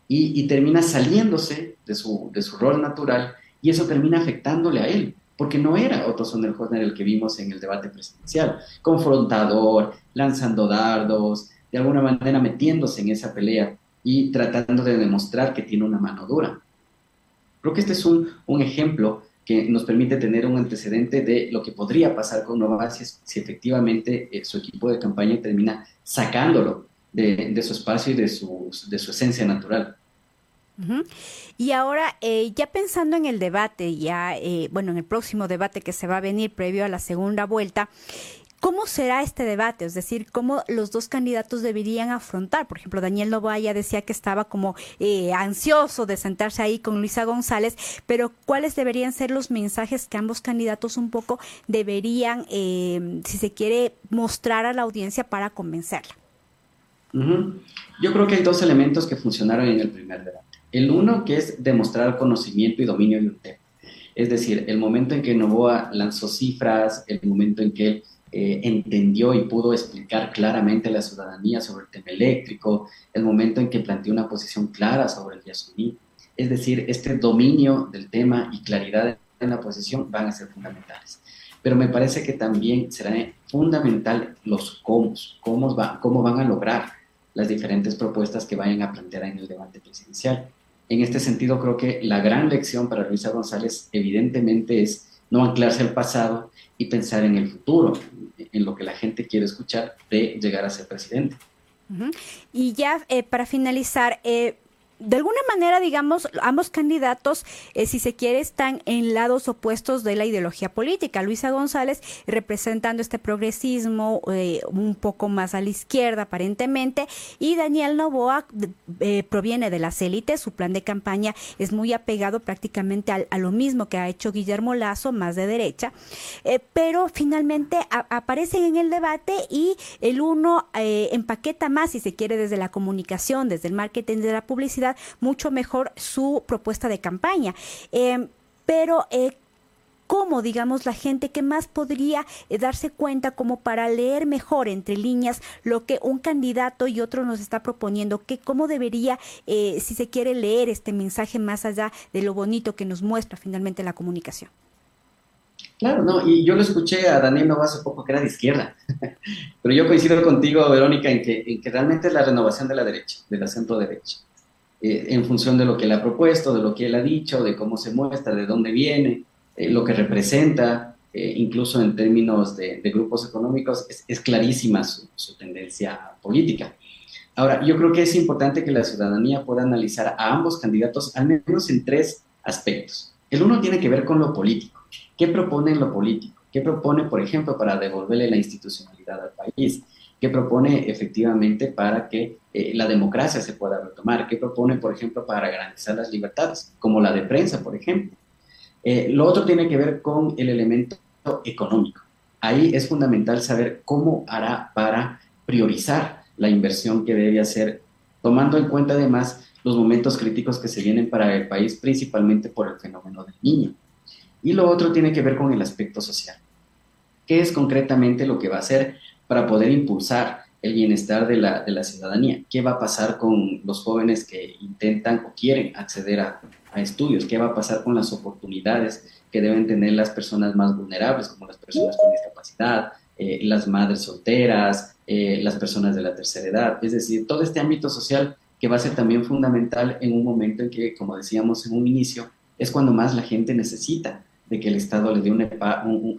Speaker 15: y, termina saliéndose de su, de su rol natural y eso termina afectándole a él, porque no era Otto Sonderhorner el que vimos en el debate presidencial, confrontador, lanzando dardos, de alguna manera metiéndose en esa pelea y tratando de demostrar que tiene una mano dura. Creo que este es un, un ejemplo que nos permite tener un antecedente de lo que podría pasar con Nova si, si efectivamente eh, su equipo de campaña termina sacándolo de, de, su espacio y de su, de su esencia natural.
Speaker 16: Y ahora, eh, ya pensando en el debate, ya, eh, bueno, en el próximo debate que se va a venir previo a la segunda vuelta, ¿Cómo será este debate? Es decir, ¿cómo los dos candidatos deberían afrontar? Por ejemplo, Daniel Novaya decía que estaba como eh, ansioso de sentarse ahí con Luisa González, pero ¿cuáles deberían ser los mensajes que ambos candidatos un poco deberían, eh, si se quiere, mostrar a la audiencia para convencerla?
Speaker 15: Yo creo que hay dos elementos que funcionaron en el primer debate. El uno que es demostrar conocimiento y dominio de un tema. Es decir, el momento en que Novoa lanzó cifras, el momento en que eh, entendió y pudo explicar claramente a la ciudadanía sobre el tema eléctrico, el momento en que planteó una posición clara sobre el Yasuní. Es decir, este dominio del tema y claridad en la posición van a ser fundamentales. Pero me parece que también será fundamental los cómo, cómo, va, cómo van a lograr las diferentes propuestas que vayan a plantear en el debate presidencial. En este sentido, creo que la gran lección para Luisa González evidentemente es no anclarse al pasado y pensar en el futuro, en lo que la gente quiere escuchar de llegar a ser presidente.
Speaker 16: Y ya eh, para finalizar, eh, de alguna manera, digamos, ambos candidatos, eh, si se quiere, están en lados opuestos de la ideología política. Luisa González representando este progresismo eh, un poco más a la izquierda, aparentemente, y Daniel Novoa eh, proviene de las élites. Su plan de campaña es muy apegado prácticamente a, lo mismo que ha hecho Guillermo Lazo, más de derecha, pero finalmente aparecen en el debate y el uno empaqueta más, si se quiere, desde la comunicación, desde el marketing, de la publicidad mucho mejor su propuesta de campaña. Em, pero, eh, ¿cómo, digamos, la gente que más podría eh, darse cuenta como para leer mejor entre líneas lo que un candidato y otro nos está proponiendo? Que ¿Cómo debería, eh, si se quiere leer este mensaje más allá de lo bonito que nos muestra finalmente la comunicación?
Speaker 15: Claro, no, y yo lo escuché a Daniel Nova hace poco que era de izquierda, pero yo coincido contigo, Verónica, en que, en que realmente es la renovación de la derecha, de la centro derecha. Eh, en función de lo que él ha propuesto, de lo que él ha dicho, de cómo se muestra, de dónde viene, eh, lo que representa, eh, incluso en términos de, grupos económicos, es, clarísima su, tendencia política. Ahora, yo creo que es importante que la ciudadanía pueda analizar a ambos candidatos al menos en tres aspectos. El uno tiene que ver con lo político. ¿Qué propone en lo político? ¿Qué propone, por ejemplo, para devolverle la institucionalidad al país? ¿Qué propone efectivamente para que eh, la democracia se pueda retomar? ¿Qué propone, por ejemplo, para garantizar las libertades, como la de prensa, por ejemplo? Eh, lo otro tiene que ver con el elemento económico. Ahí es fundamental saber cómo hará para priorizar la inversión que debe hacer, tomando en cuenta además los momentos críticos que se vienen para el país, principalmente por el fenómeno del niño. Y lo otro tiene que ver con el aspecto social. ¿Qué es concretamente lo que va a hacer para poder impulsar el bienestar de la, de la ciudadanía. ¿Qué va a pasar con los jóvenes que intentan o quieren acceder a, a estudios? ¿Qué va a pasar con las oportunidades que deben tener las personas más vulnerables, como las personas con discapacidad, eh, las madres solteras, eh, las personas de la tercera edad? Es decir, todo este ámbito social que va a ser también fundamental en un momento en que, como decíamos en un inicio, es cuando más la gente necesita de que el Estado le dé,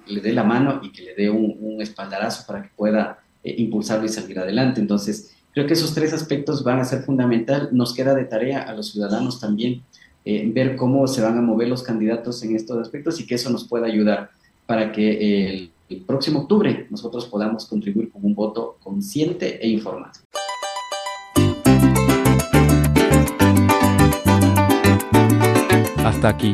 Speaker 15: le dé la mano y que le dé un, espaldarazo para que pueda eh, impulsarlo y salir adelante. Entonces, creo que esos tres aspectos van a ser fundamental. Nos queda de tarea a los ciudadanos también eh, ver cómo se van a mover los candidatos en estos aspectos y que eso nos pueda ayudar para que el, el próximo octubre nosotros podamos contribuir con un voto consciente e informado.
Speaker 4: Hasta aquí